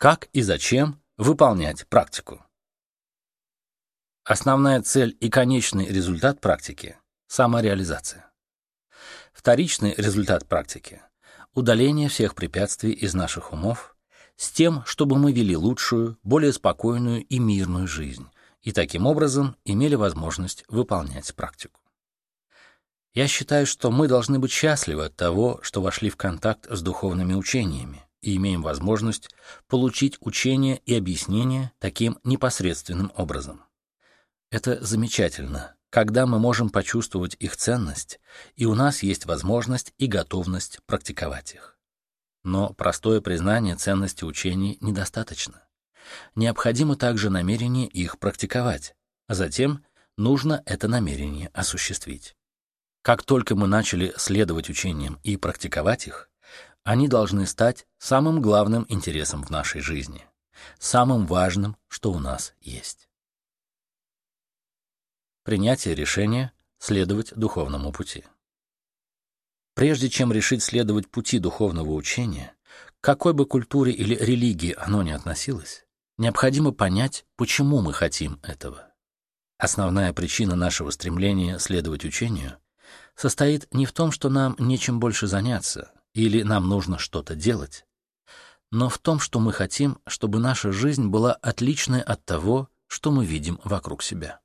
Как и зачем выполнять практику? Основная цель и конечный результат практики – самореализация. Вторичный результат практики – удаление всех препятствий из наших умов с тем, чтобы мы вели лучшую, более спокойную и мирную жизнь, и таким образом имели возможность выполнять практику. Я считаю, что мы должны быть счастливы от того, что вошли в контакт с духовными учениями и имеем возможность получить учение и объяснение таким непосредственным образом. Это замечательно, когда мы можем почувствовать их ценность, и у нас есть возможность и готовность практиковать их. Но простое признание ценности учений недостаточно. Необходимо также намерение их практиковать, а затем нужно это намерение осуществить. Как только мы начали следовать учениям и практиковать их, они должны стать самым главным интересом в нашей жизни, самым важным, что у нас есть. Принятие решения следовать духовному пути. Прежде чем решить следовать пути духовного учения, к какой бы культуре или религии оно ни относилось, необходимо понять, почему мы хотим этого. Основная причина нашего стремления следовать учению состоит не в том, что нам нечем больше заняться или нам нужно что-то делать, но в том, что мы хотим, чтобы наша жизнь была отличной от того, что мы видим вокруг себя.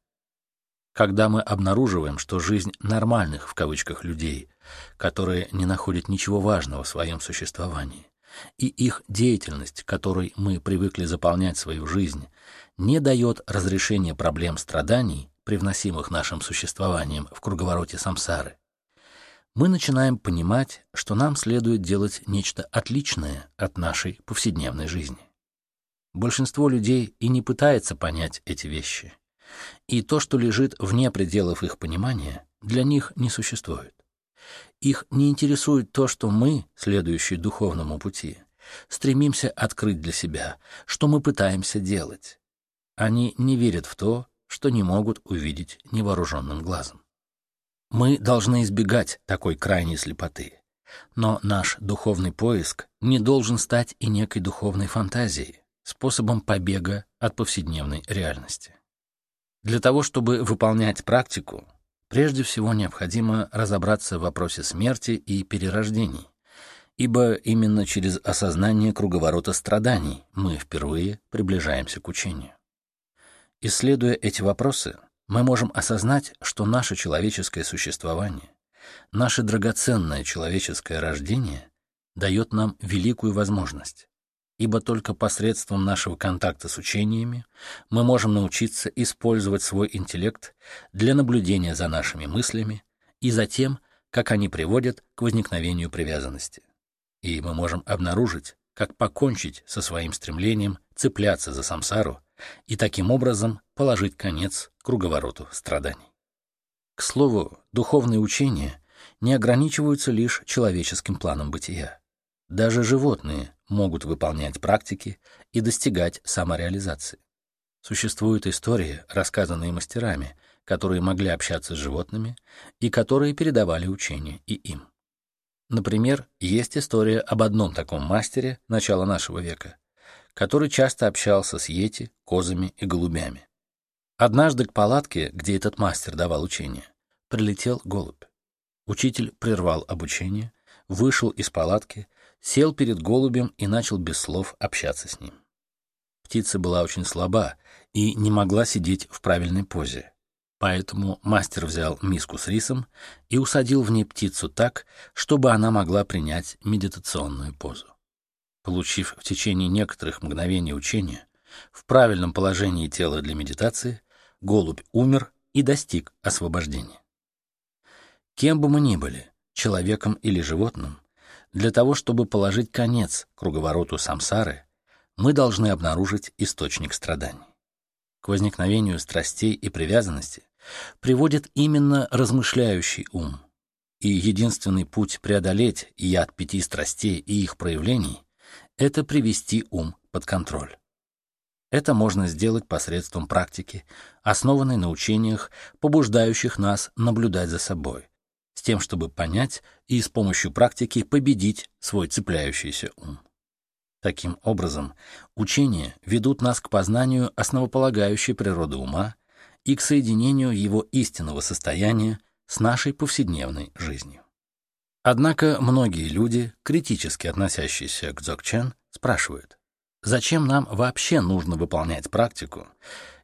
Когда мы обнаруживаем, что жизнь «нормальных» в кавычках людей, которые не находят ничего важного в своем существовании, и их деятельность, которой мы привыкли заполнять свою жизнь, не дает разрешения проблем страданий, привносимых нашим существованием в круговороте самсары, мы начинаем понимать, что нам следует делать нечто отличное от нашей повседневной жизни. Большинство людей и не пытается понять эти вещи. И то, что лежит вне пределов их понимания, для них не существует. Их не интересует то, что мы, следующие духовному пути, стремимся открыть для себя, что мы пытаемся делать. Они не верят в то, что не могут увидеть невооруженным глазом. Мы должны избегать такой крайней слепоты. Но наш духовный поиск не должен стать и некой духовной фантазией, способом побега от повседневной реальности. Для того, чтобы выполнять практику, прежде всего необходимо разобраться в вопросе смерти и перерождений, ибо именно через осознание круговорота страданий мы впервые приближаемся к учению. Исследуя эти вопросы, мы можем осознать, что наше человеческое существование, наше драгоценное человеческое рождение дает нам великую возможность, ибо только посредством нашего контакта с учениями мы можем научиться использовать свой интеллект для наблюдения за нашими мыслями и за тем, как они приводят к возникновению привязанности. И мы можем обнаружить, как покончить со своим стремлением цепляться за самсару и таким образом положить конец круговороту страданий. К слову, духовные учения не ограничиваются лишь человеческим планом бытия. Даже животные могут выполнять практики и достигать самореализации. Существуют истории, рассказанные мастерами, которые могли общаться с животными и которые передавали учения и им. Например, есть история об одном таком мастере начала нашего века, который часто общался с йети, козами и голубями. Однажды к палатке, где этот мастер давал учение, прилетел голубь. Учитель прервал обучение, вышел из палатки, сел перед голубем и начал без слов общаться с ним. Птица была очень слаба и не могла сидеть в правильной позе. Поэтому мастер взял миску с рисом и усадил в ней птицу так, чтобы она могла принять медитационную позу. Получив в течение некоторых мгновений учения в правильном положении тела для медитации, голубь умер и достиг освобождения. Кем бы мы ни были, человеком или животным, для того, чтобы положить конец круговороту самсары, мы должны обнаружить источник страданий. К возникновению страстей и привязанности приводит именно размышляющий ум, и единственный путь преодолеть яд пяти страстей и их проявлений это привести ум под контроль. Это можно сделать посредством практики, основанной на учениях, побуждающих нас наблюдать за собой, с тем, чтобы понять и с помощью практики победить свой цепляющийся ум. Таким образом, учения ведут нас к познанию основополагающей природы ума и к соединению его истинного состояния с нашей повседневной жизнью. Однако многие люди, критически относящиеся к дзogchen, спрашивают, зачем нам вообще нужно выполнять практику,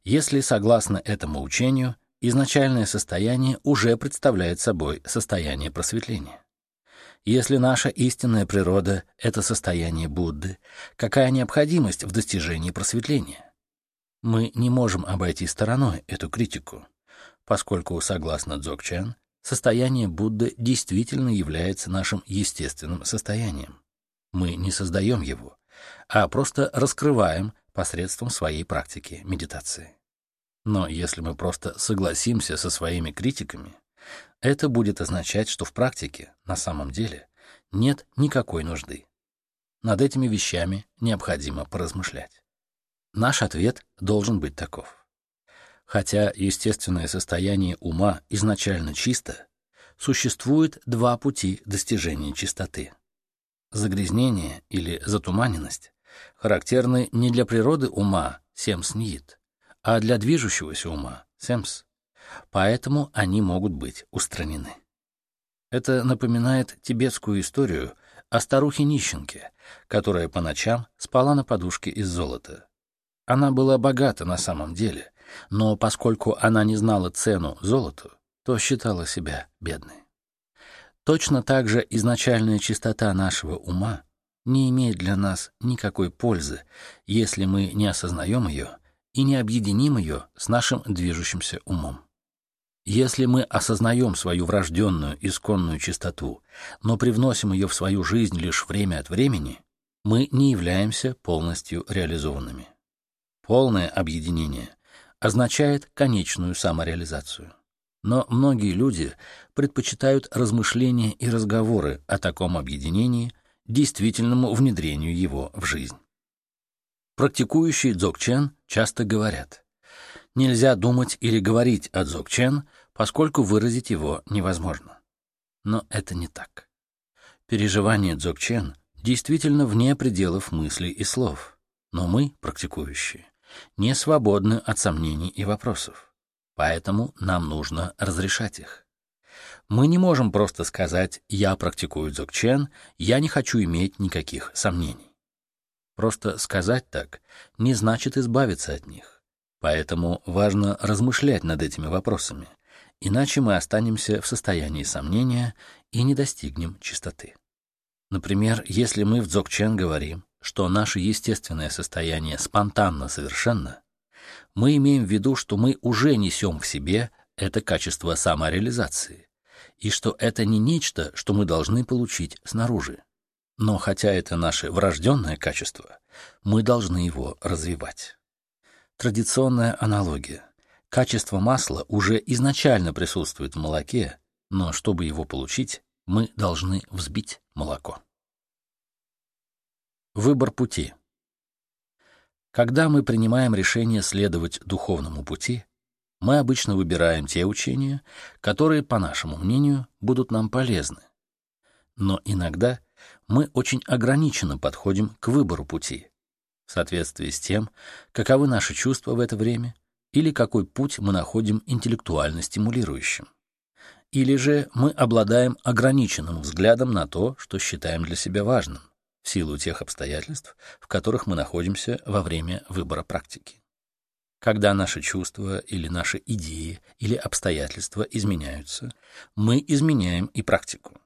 если, согласно этому учению, изначальное состояние уже представляет собой состояние просветления? Если наша истинная природа — это состояние Будды, какая необходимость в достижении просветления? Мы не можем обойти стороной эту критику, поскольку, согласно Дзогчен, состояние Будды действительно является нашим естественным состоянием. Мы не создаем его, а просто раскрываем посредством своей практики медитации. Но если мы просто согласимся со своими критиками, это будет означать, что в практике, на самом деле, нет никакой нужды. Над этими вещами необходимо поразмышлять. Наш ответ должен быть таков. Хотя естественное состояние ума изначально чисто, существует два пути достижения чистоты. Загрязнение или затуманенность характерны не для природы ума, семс ниит, а для движущегося ума, семс, поэтому они могут быть устранены. Это напоминает тибетскую историю о старухе-нищенке, которая по ночам спала на подушке из золота. Она была богата на самом деле, но поскольку она не знала цену золоту, то считала себя бедной. Точно так же изначальная чистота нашего ума не имеет для нас никакой пользы, если мы не осознаем ее и не объединим ее с нашим движущимся умом. Если мы осознаем свою врожденную исконную чистоту, но привносим ее в свою жизнь лишь время от времени, мы не являемся полностью реализованными. Полное объединение означает конечную самореализацию. Но многие люди предпочитают размышления и разговоры о таком объединении действительному внедрению его в жизнь. Практикующие дзогчен часто говорят, нельзя думать или говорить о дзогчен, поскольку выразить его невозможно. Но это не так. Переживание дзогчен действительно вне пределов мыслей и слов, но мы, практикующие, не свободны от сомнений и вопросов, поэтому нам нужно разрешать их. Мы не можем просто сказать «я практикую дзогчен, я не хочу иметь никаких сомнений». Просто сказать так не значит избавиться от них. Поэтому важно размышлять над этими вопросами, иначе мы останемся в состоянии сомнения и не достигнем чистоты. Например, если мы в Дзогчен говорим, что наше естественное состояние спонтанно совершенно, мы имеем в виду, что мы уже несем в себе это качество самореализации, и что это не нечто, что мы должны получить снаружи. Но хотя это наше врожденное качество, мы должны его развивать. Традиционная аналогия. Качество масла уже изначально присутствует в молоке, но чтобы его получить, мы должны взбить молоко. Выбор пути. Когда мы принимаем решение следовать духовному пути, мы обычно выбираем те учения, которые, по нашему мнению, будут нам полезны. Но иногда мы очень ограниченно подходим к выбору пути, в соответствии с тем, каковы наши чувства в это время или какой путь мы находим интеллектуально стимулирующим. Или же мы обладаем ограниченным взглядом на то, что считаем для себя важным, в силу тех обстоятельств, в которых мы находимся во время выбора практики. Когда наши чувства или наши идеи или обстоятельства изменяются, мы изменяем и практику.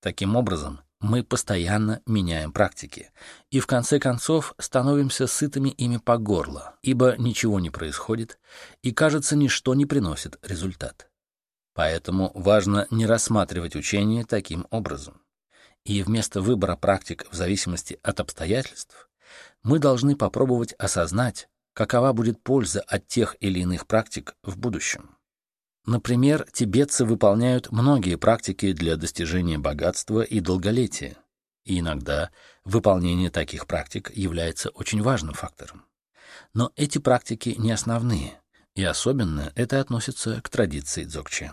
Таким образом, мы постоянно меняем практики и в конце концов становимся сытыми ими по горло, ибо ничего не происходит и, кажется, ничто не приносит результат. Поэтому важно не рассматривать учение таким образом. И вместо выбора практик в зависимости от обстоятельств мы должны попробовать осознать, какова будет польза от тех или иных практик в будущем. Например, тибетцы выполняют многие практики для достижения богатства и долголетия, и иногда выполнение таких практик является очень важным фактором. Но эти практики не основные, и особенно это относится к традиции дзогчен.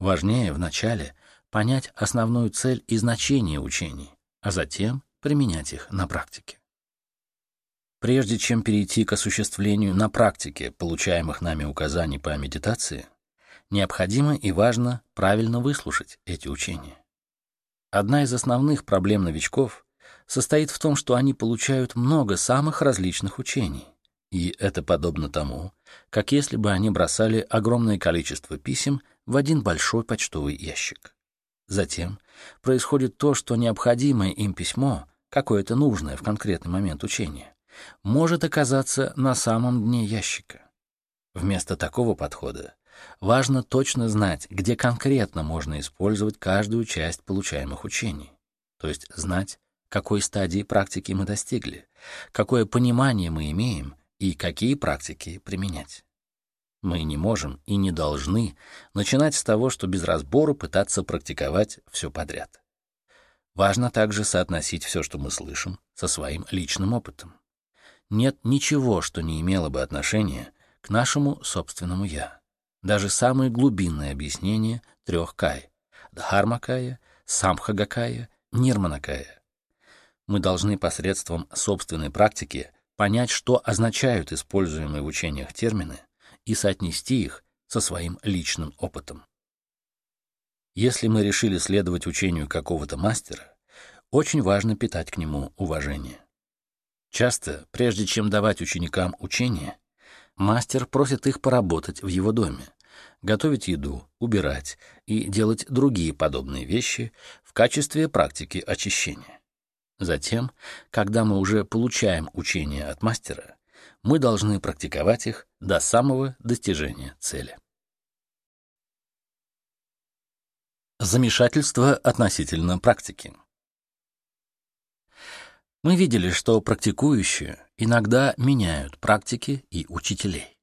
Важнее вначале понять основную цель и значение учений, а затем применять их на практике. Прежде чем перейти к осуществлению на практике получаемых нами указаний по медитации, необходимо и важно правильно выслушать эти учения. Одна из основных проблем новичков состоит в том, что они получают много самых различных учений, и это подобно тому, как если бы они бросали огромное количество писем в один большой почтовый ящик. Затем происходит то, что необходимое им письмо, какое-то нужное в конкретный момент учения, может оказаться на самом дне ящика. Вместо такого подхода важно точно знать, где конкретно можно использовать каждую часть получаемых учений, то есть знать, какой стадии практики мы достигли, какое понимание мы имеем и какие практики применять. Мы не можем и не должны начинать с того, что без разбора пытаться практиковать все подряд. Важно также соотносить все, что мы слышим, со своим личным опытом. Нет ничего, что не имело бы отношения к нашему собственному «я». Даже самые глубинные объяснения трех кай — Дхармакая, Самхагакая, Нирманакая. Мы должны посредством собственной практики понять, что означают используемые в учениях термины — и соотнести их со своим личным опытом. Если мы решили следовать учению какого-то мастера, очень важно питать к нему уважение. Часто, прежде чем давать ученикам учение, мастер просит их поработать в его доме, готовить еду, убирать и делать другие подобные вещи в качестве практики очищения. Затем, когда мы уже получаем учение от мастера, мы должны практиковать их до самого достижения цели. Замешательство относительно практики. Мы видели, что практикующие иногда меняют практики и учителей.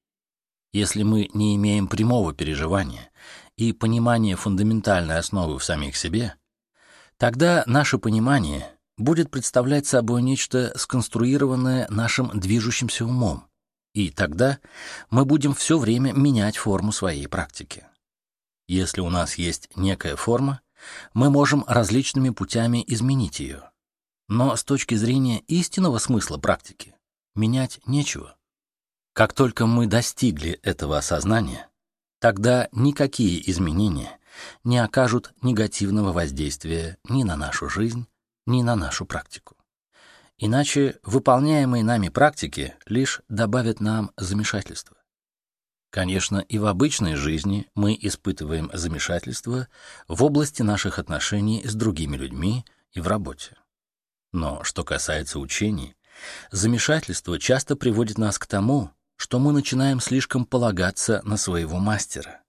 Если мы не имеем прямого переживания и понимания фундаментальной основы в самих себе, тогда наше понимание будет представлять собой нечто сконструированное нашим движущимся умом, и тогда мы будем все время менять форму своей практики. Если у нас есть некая форма, мы можем различными путями изменить ее. Но с точки зрения истинного смысла практики менять нечего. Как только мы достигли этого осознания, тогда никакие изменения не окажут негативного воздействия ни на нашу жизнь, ни на нашу практику. Иначе выполняемые нами практики лишь добавят нам замешательства. Конечно, и в обычной жизни мы испытываем замешательство в области наших отношений с другими людьми и в работе. Но что касается учений, замешательство часто приводит нас к тому, что мы начинаем слишком полагаться на своего мастера.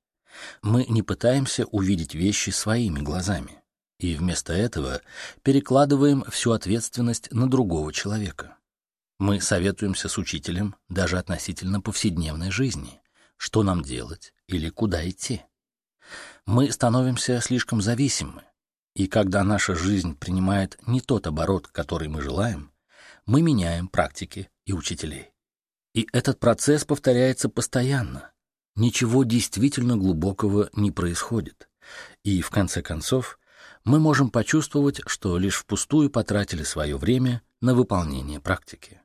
Мы не пытаемся увидеть вещи своими глазами и вместо этого перекладываем всю ответственность на другого человека. Мы советуемся с учителем даже относительно повседневной жизни, что нам делать или куда идти. Мы становимся слишком зависимы, и когда наша жизнь принимает не тот оборот, который мы желаем, мы меняем практики и учителей. И этот процесс повторяется постоянно. Ничего действительно глубокого не происходит. И, в конце концов, мы можем почувствовать, что лишь впустую потратили свое время на выполнение практики.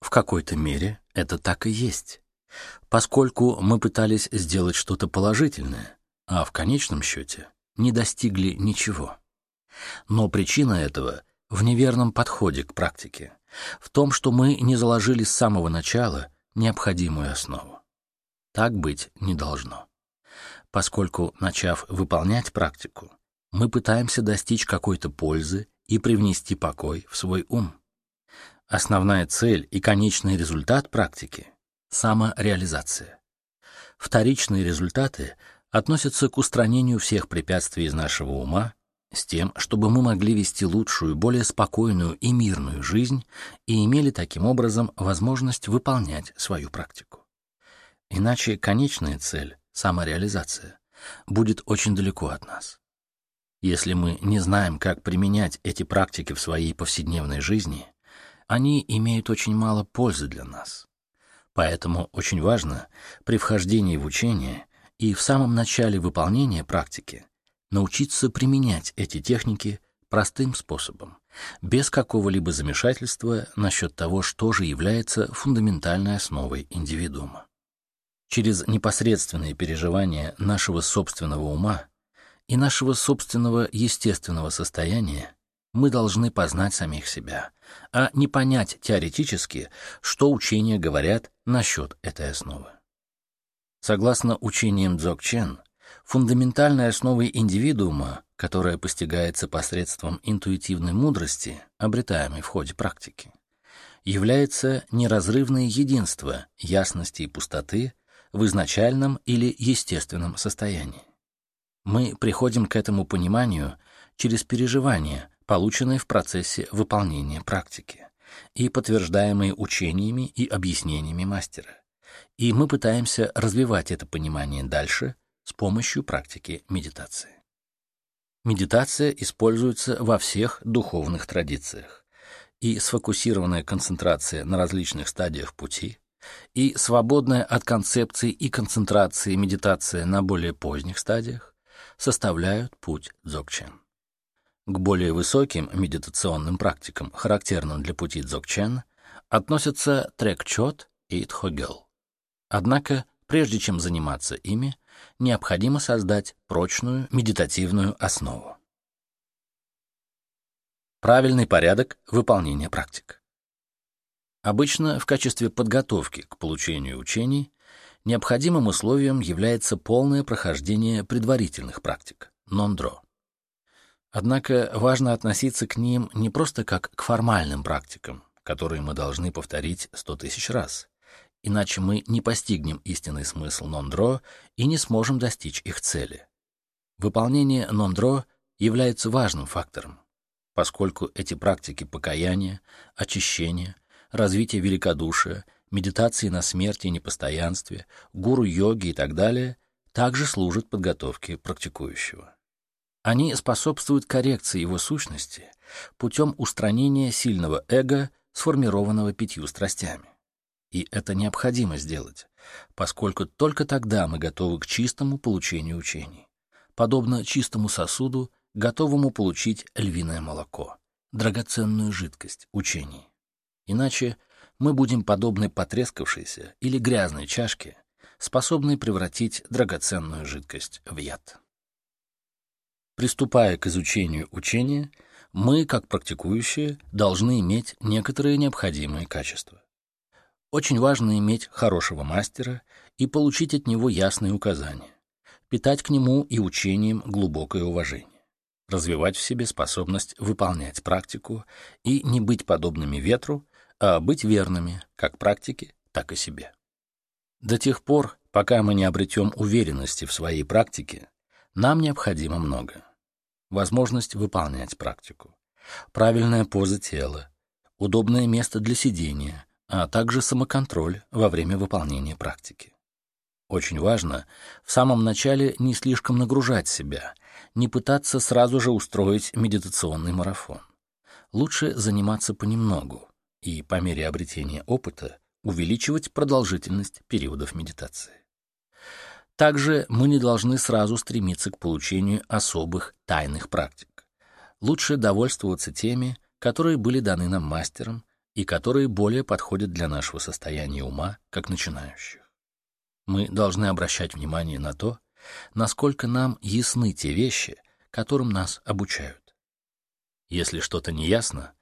В какой-то мере это так и есть, поскольку мы пытались сделать что-то положительное, а в конечном счете не достигли ничего. Но причина этого в неверном подходе к практике, в том, что мы не заложили с самого начала необходимую основу. Так быть не должно. Поскольку, начав выполнять практику, мы пытаемся достичь какой-то пользы и привнести покой в свой ум. Основная цель и конечный результат практики — самореализация. Вторичные результаты относятся к устранению всех препятствий из нашего ума с тем, чтобы мы могли вести лучшую, более спокойную и мирную жизнь и имели таким образом возможность выполнять свою практику. Иначе конечная цель, самореализация, будет очень далеко от нас. Если мы не знаем, как применять эти практики в своей повседневной жизни, они имеют очень мало пользы для нас. Поэтому очень важно при вхождении в учение и в самом начале выполнения практики научиться применять эти техники простым способом, без какого-либо замешательства насчет того, что же является фундаментальной основой индивидуума. Через непосредственные переживания нашего собственного ума и нашего собственного естественного состояния мы должны познать самих себя, а не понять теоретически, что учения говорят насчет этой основы. Согласно учениям Дзогчен, фундаментальной основой индивидуума, которая постигается посредством интуитивной мудрости, обретаемой в ходе практики, является неразрывное единство ясности и пустоты в изначальном или естественном состоянии. Мы приходим к этому пониманию через переживания, полученные в процессе выполнения практики и подтверждаемые учениями и объяснениями мастера. И мы пытаемся развивать это понимание дальше с помощью практики медитации. Медитация используется во всех духовных традициях, и сфокусированная концентрация на различных стадиях пути, и свободная от концепции и концентрации медитация на более поздних стадиях составляют путь дзогчен. К более высоким медитационным практикам, характерным для пути дзогчен, относятся трекчот и тхогел. Однако, прежде чем заниматься ими, необходимо создать прочную медитативную основу. Правильный порядок выполнения практик. Обычно в качестве подготовки к получению учений необходимым условием является полное прохождение предварительных практик, нондро. Однако важно относиться к ним не просто как к формальным практикам, которые мы должны повторить сто тысяч раз, иначе мы не постигнем истинный смысл нондро и не сможем достичь их цели. Выполнение нондро является важным фактором, поскольку эти практики покаяния, очищения, развития великодушия, медитации на смерти и непостоянстве, гуру-йоги и так далее также служат подготовке практикующего. Они способствуют коррекции его сущности путем устранения сильного эго, сформированного пятью страстями. И это необходимо сделать, поскольку только тогда мы готовы к чистому получению учений, подобно чистому сосуду, готовому получить львиное молоко, драгоценную жидкость учений. Иначе мы будем подобны потрескавшейся или грязной чашке, способной превратить драгоценную жидкость в яд. Приступая к изучению учения, мы, как практикующие, должны иметь некоторые необходимые качества. Очень важно иметь хорошего мастера и получить от него ясные указания, питать к нему и учением глубокое уважение, развивать в себе способность выполнять практику и не быть подобными ветру, а быть верными как практике, так и себе. До тех пор, пока мы не обретем уверенности в своей практике, нам необходимо многое возможность выполнять практику, правильная поза тела, удобное место для сидения, а также самоконтроль во время выполнения практики. Очень важно в самом начале не слишком нагружать себя, не пытаться сразу же устроить медитационный марафон. Лучше заниматься понемногу и по мере обретения опыта увеличивать продолжительность периодов медитации. Также мы не должны сразу стремиться к получению особых тайных практик. Лучше довольствоваться теми, которые были даны нам мастером и которые более подходят для нашего состояния ума, как начинающих. Мы должны обращать внимание на то, насколько нам ясны те вещи, которым нас обучают. Если что-то не ясно,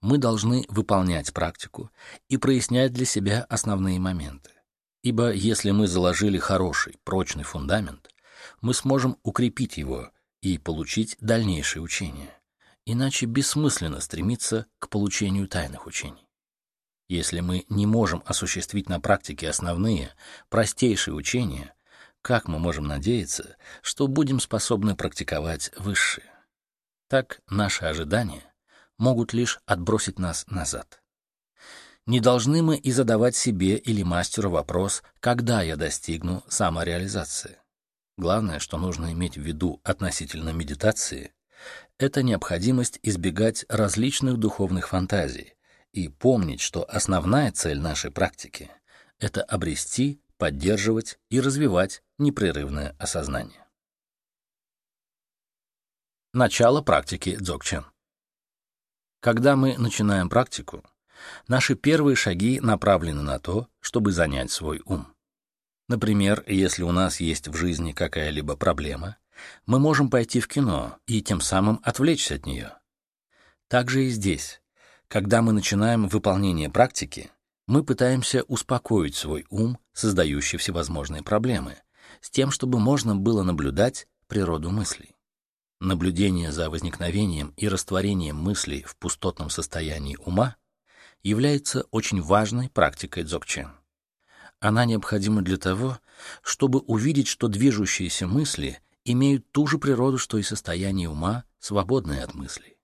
мы должны выполнять практику и прояснять для себя основные моменты. Ибо если мы заложили хороший, прочный фундамент, мы сможем укрепить его и получить дальнейшее учение. Иначе бессмысленно стремиться к получению тайных учений. Если мы не можем осуществить на практике основные, простейшие учения, как мы можем надеяться, что будем способны практиковать высшие? Так наши ожидания могут лишь отбросить нас назад. Не должны мы и задавать себе или мастеру вопрос, когда я достигну самореализации. Главное, что нужно иметь в виду относительно медитации, это необходимость избегать различных духовных фантазий и помнить, что основная цель нашей практики — это обрести, поддерживать и развивать непрерывное осознание. Начало практики дзogchen. Когда мы начинаем практику, наши первые шаги направлены на то, чтобы занять свой ум. Например, если у нас есть в жизни какая-либо проблема, мы можем пойти в кино и тем самым отвлечься от нее. Так же и здесь. Когда мы начинаем выполнение практики, мы пытаемся успокоить свой ум, создающий всевозможные проблемы, с тем, чтобы можно было наблюдать природу мыслей. Наблюдение за возникновением и растворением мыслей в пустотном состоянии ума является очень важной практикой дзogchen. Она необходима для того, чтобы увидеть, что движущиеся мысли имеют ту же природу, что и состояние ума, свободное от мыслей.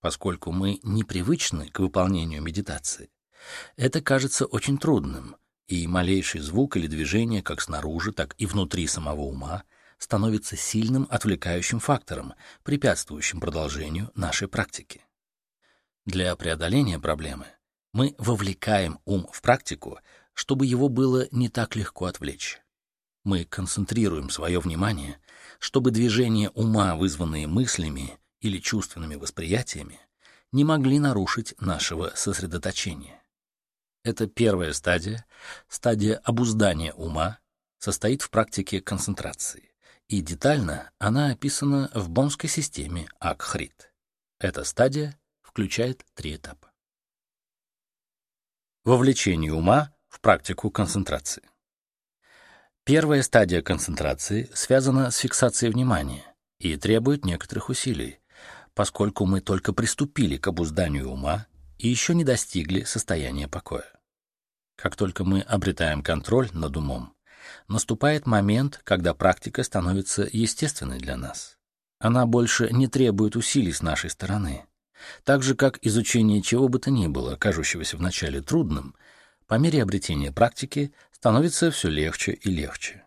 Поскольку мы непривычны к выполнению медитации, это кажется очень трудным, и малейший звук или движение как снаружи, так и внутри самого ума – становится сильным отвлекающим фактором, препятствующим продолжению нашей практики. Для преодоления проблемы мы вовлекаем ум в практику, чтобы его было не так легко отвлечь. Мы концентрируем свое внимание, чтобы движения ума, вызванные мыслями или чувственными восприятиями, не могли нарушить нашего сосредоточения. Это первая стадия, стадия обуздания ума, состоит в практике концентрации и детально она описана в бонской системе Акхрит. Эта стадия включает три этапа. Вовлечение ума в практику концентрации. Первая стадия концентрации связана с фиксацией внимания и требует некоторых усилий, поскольку мы только приступили к обузданию ума и еще не достигли состояния покоя. Как только мы обретаем контроль над умом, наступает момент, когда практика становится естественной для нас. Она больше не требует усилий с нашей стороны. Так же, как изучение чего бы то ни было, кажущегося вначале трудным, по мере обретения практики становится все легче и легче.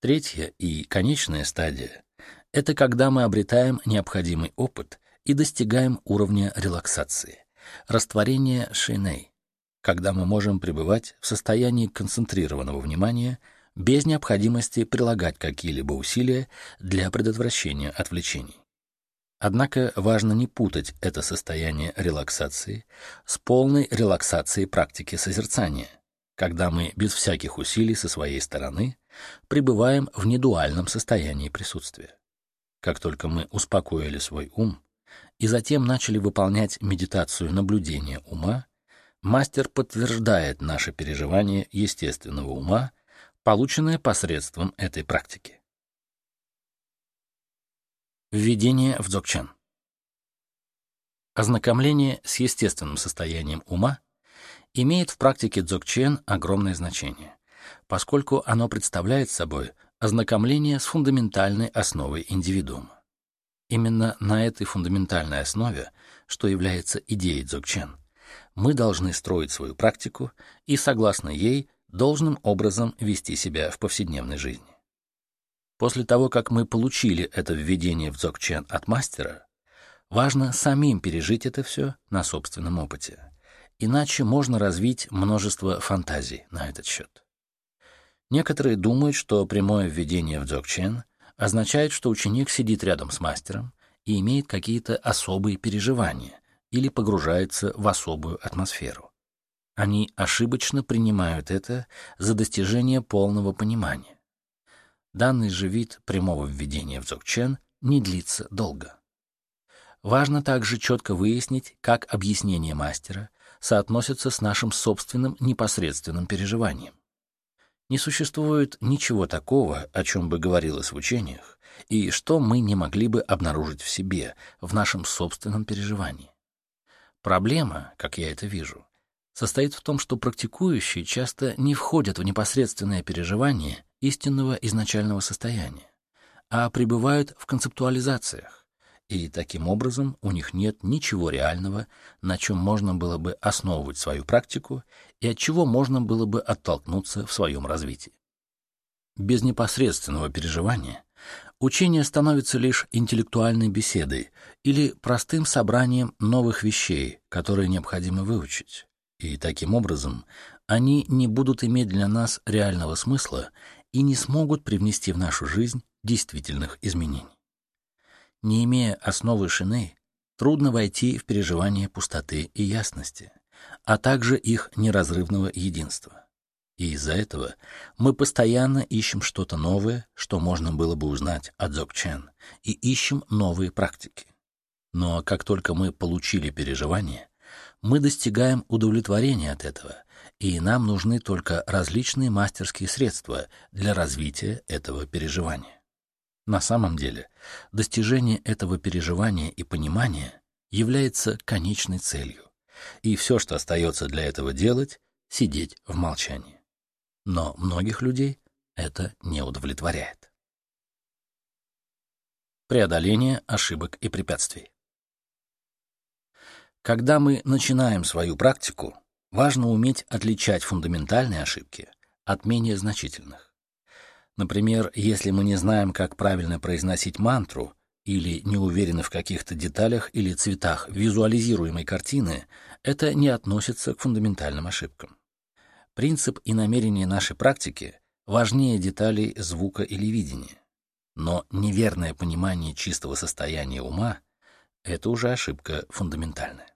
Третья и конечная стадия — это когда мы обретаем необходимый опыт и достигаем уровня релаксации, растворения шейней, когда мы можем пребывать в состоянии концентрированного внимания без необходимости прилагать какие-либо усилия для предотвращения отвлечений. Однако важно не путать это состояние релаксации с полной релаксацией практики созерцания, когда мы без всяких усилий со своей стороны пребываем в недуальном состоянии присутствия. Как только мы успокоили свой ум и затем начали выполнять медитацию наблюдения ума, мастер подтверждает наше переживание естественного ума, полученное посредством этой практики. Введение в дзogchen. Ознакомление с естественным состоянием ума имеет в практике дзogchen огромное значение, поскольку оно представляет собой ознакомление с фундаментальной основой индивидуума. Именно на этой фундаментальной основе, что является идеей дзogchen, мы должны строить свою практику и, согласно ей, должным образом вести себя в повседневной жизни. После того, как мы получили это введение в дзogchen от мастера, важно самим пережить это все на собственном опыте. Иначе можно развить множество фантазий на этот счет. Некоторые думают, что прямое введение в дзogchen означает, что ученик сидит рядом с мастером и имеет какие-то особые переживания, или погружается в особую атмосферу. Они ошибочно принимают это за достижение полного понимания. Данный же вид прямого введения в дзogchen не длится долго. Важно также четко выяснить, как объяснение мастера соотносится с нашим собственным непосредственным переживанием. Не существует ничего такого, о чем бы говорилось в учениях, и что мы не могли бы обнаружить в себе, в нашем собственном переживании. Проблема, как я это вижу, состоит в том, что практикующие часто не входят в непосредственное переживание истинного изначального состояния, а пребывают в концептуализациях, и таким образом у них нет ничего реального, на чем можно было бы основывать свою практику и от чего можно было бы оттолкнуться в своем развитии. Без непосредственного переживания Учение становится лишь интеллектуальной беседой или простым собранием новых вещей, которые необходимо выучить. И таким образом они не будут иметь для нас реального смысла и не смогут привнести в нашу жизнь действительных изменений. Не имея основы шины, трудно войти в переживание пустоты и ясности, а также их неразрывного единства. И из-за этого мы постоянно ищем что-то новое, что можно было бы узнать от Дзogchen, и ищем новые практики. Но как только мы получили переживание, мы достигаем удовлетворения от этого, и нам нужны только различные мастерские средства для развития этого переживания. На самом деле, достижение этого переживания и понимания является конечной целью, и все, что остается для этого делать, сидеть в молчании но многих людей это не удовлетворяет. Преодоление ошибок и препятствий. Когда мы начинаем свою практику, важно уметь отличать фундаментальные ошибки от менее значительных. Например, если мы не знаем, как правильно произносить мантру, или не уверены в каких-то деталях или цветах визуализируемой картины, это не относится к фундаментальным ошибкам. Принцип и намерение нашей практики важнее деталей звука или видения. Но неверное понимание чистого состояния ума — это уже ошибка фундаментальная.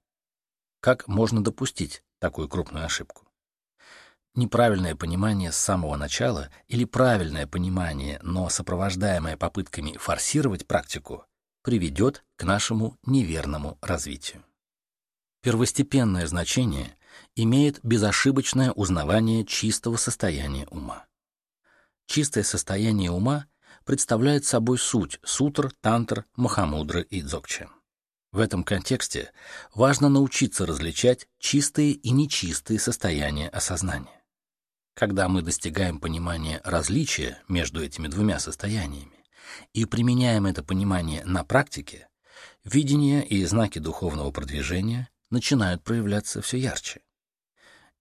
Как можно допустить такую крупную ошибку? Неправильное понимание с самого начала или правильное понимание, но сопровождаемое попытками форсировать практику, приведет к нашему неверному развитию. Первостепенное значение имеет безошибочное узнавание чистого состояния ума. Чистое состояние ума представляет собой суть сутр, тантр, махамудры и дзогчен. В этом контексте важно научиться различать чистые и нечистые состояния осознания. Когда мы достигаем понимания различия между этими двумя состояниями и применяем это понимание на практике, видение и знаки духовного продвижения начинают проявляться все ярче.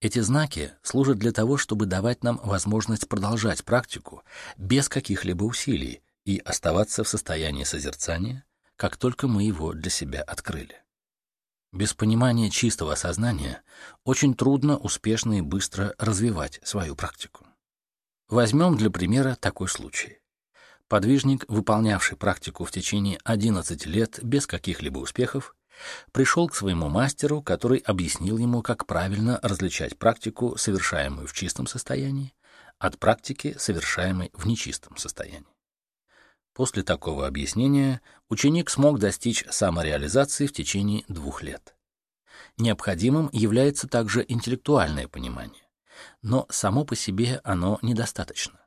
Эти знаки служат для того, чтобы давать нам возможность продолжать практику без каких-либо усилий и оставаться в состоянии созерцания, как только мы его для себя открыли. Без понимания чистого сознания очень трудно успешно и быстро развивать свою практику. Возьмем для примера такой случай. Подвижник, выполнявший практику в течение 11 лет без каких-либо успехов, пришел к своему мастеру, который объяснил ему, как правильно различать практику, совершаемую в чистом состоянии, от практики, совершаемой в нечистом состоянии. После такого объяснения ученик смог достичь самореализации в течение двух лет. Необходимым является также интеллектуальное понимание, но само по себе оно недостаточно.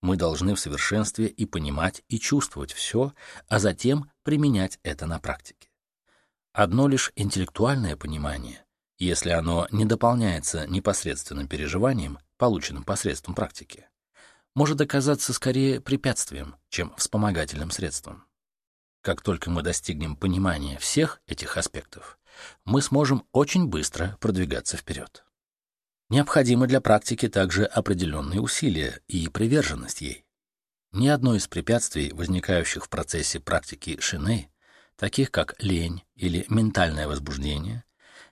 Мы должны в совершенстве и понимать, и чувствовать все, а затем применять это на практике. Одно лишь интеллектуальное понимание, если оно не дополняется непосредственным переживанием, полученным посредством практики, может оказаться скорее препятствием, чем вспомогательным средством. Как только мы достигнем понимания всех этих аспектов, мы сможем очень быстро продвигаться вперед. Необходимы для практики также определенные усилия и приверженность ей. Ни одно из препятствий, возникающих в процессе практики шины, таких как лень или ментальное возбуждение,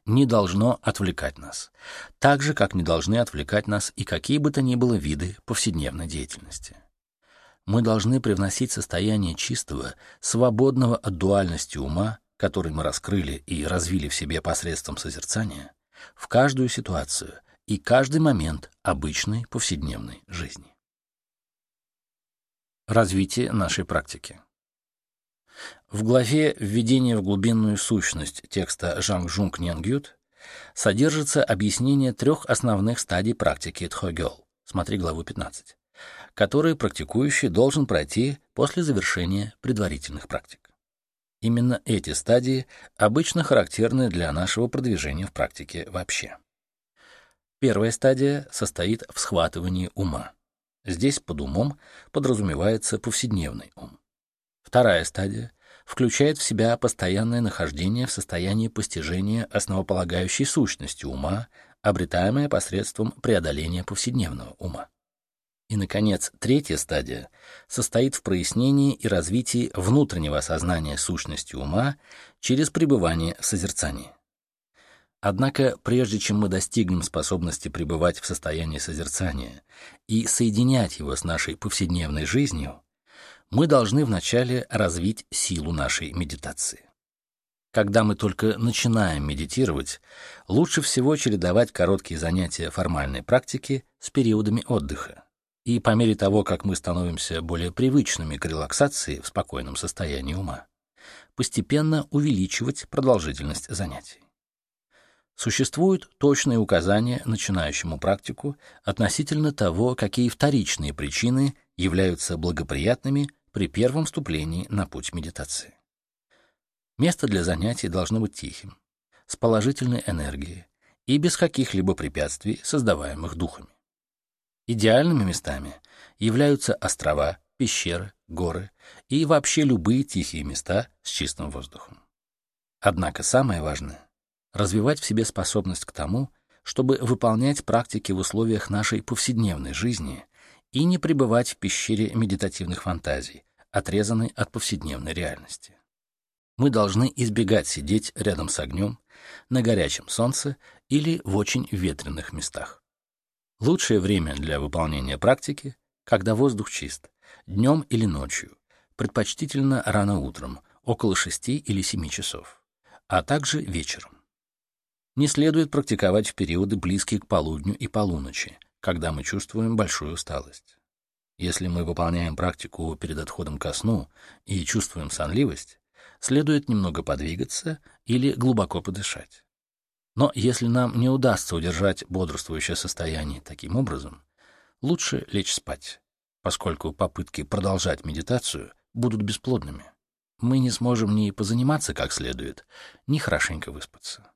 не должно отвлекать нас, так же, как не должны отвлекать нас и какие бы то ни было виды повседневной деятельности. Мы должны привносить состояние чистого, свободного от дуальности ума, который мы раскрыли и развили в себе посредством созерцания, в каждую ситуацию и каждый момент обычной повседневной жизни. Развитие нашей практики. В главе «Введение в глубинную сущность» текста Жанг Жунг Нянгют содержится объяснение трех основных стадий практики Тхогел, смотри главу 15, которые практикующий должен пройти после завершения предварительных практик. Именно эти стадии обычно характерны для нашего продвижения в практике вообще. Первая стадия состоит в схватывании ума. Здесь под умом подразумевается повседневный ум. Вторая стадия включает в себя постоянное нахождение в состоянии постижения основополагающей сущности ума, обретаемое посредством преодоления повседневного ума. И, наконец, третья стадия состоит в прояснении и развитии внутреннего осознания сущности ума через пребывание в созерцании. Однако, прежде чем мы достигнем способности пребывать в состоянии созерцания и соединять его с нашей повседневной жизнью, мы должны вначале развить силу нашей медитации. Когда мы только начинаем медитировать, лучше всего чередовать короткие занятия формальной практики с периодами отдыха. И по мере того, как мы становимся более привычными к релаксации в спокойном состоянии ума, постепенно увеличивать продолжительность занятий. Существуют точные указания начинающему практику относительно того, какие вторичные причины являются благоприятными при первом вступлении на путь медитации. Место для занятий должно быть тихим, с положительной энергией и без каких-либо препятствий, создаваемых духами. Идеальными местами являются острова, пещеры, горы и вообще любые тихие места с чистым воздухом. Однако самое важное — развивать в себе способность к тому, чтобы выполнять практики в условиях нашей повседневной жизни и не пребывать в пещере медитативных фантазий, отрезанной от повседневной реальности. Мы должны избегать сидеть рядом с огнем, на горячем солнце или в очень ветреных местах. Лучшее время для выполнения практики, когда воздух чист, днем или ночью, предпочтительно рано утром, около 6 или 7 часов, а также вечером. Не следует практиковать в периоды, близкие к полудню и полуночи, когда мы чувствуем большую усталость. Если мы выполняем практику перед отходом ко сну и чувствуем сонливость, следует немного подвигаться или глубоко подышать. Но если нам не удастся удержать бодрствующее состояние таким образом, лучше лечь спать, поскольку попытки продолжать медитацию будут бесплодными. Мы не сможем ни позаниматься как следует, ни хорошенько выспаться.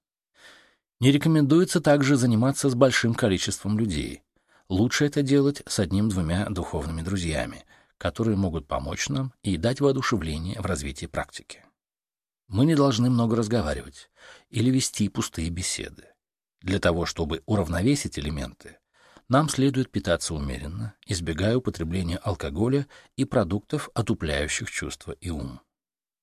Не рекомендуется также заниматься с большим количеством людей, Лучше это делать с одним-двумя духовными друзьями, которые могут помочь нам и дать воодушевление в развитии практики. Мы не должны много разговаривать или вести пустые беседы. Для того, чтобы уравновесить элементы, нам следует питаться умеренно, избегая употребления алкоголя и продуктов, отупляющих чувства и ум.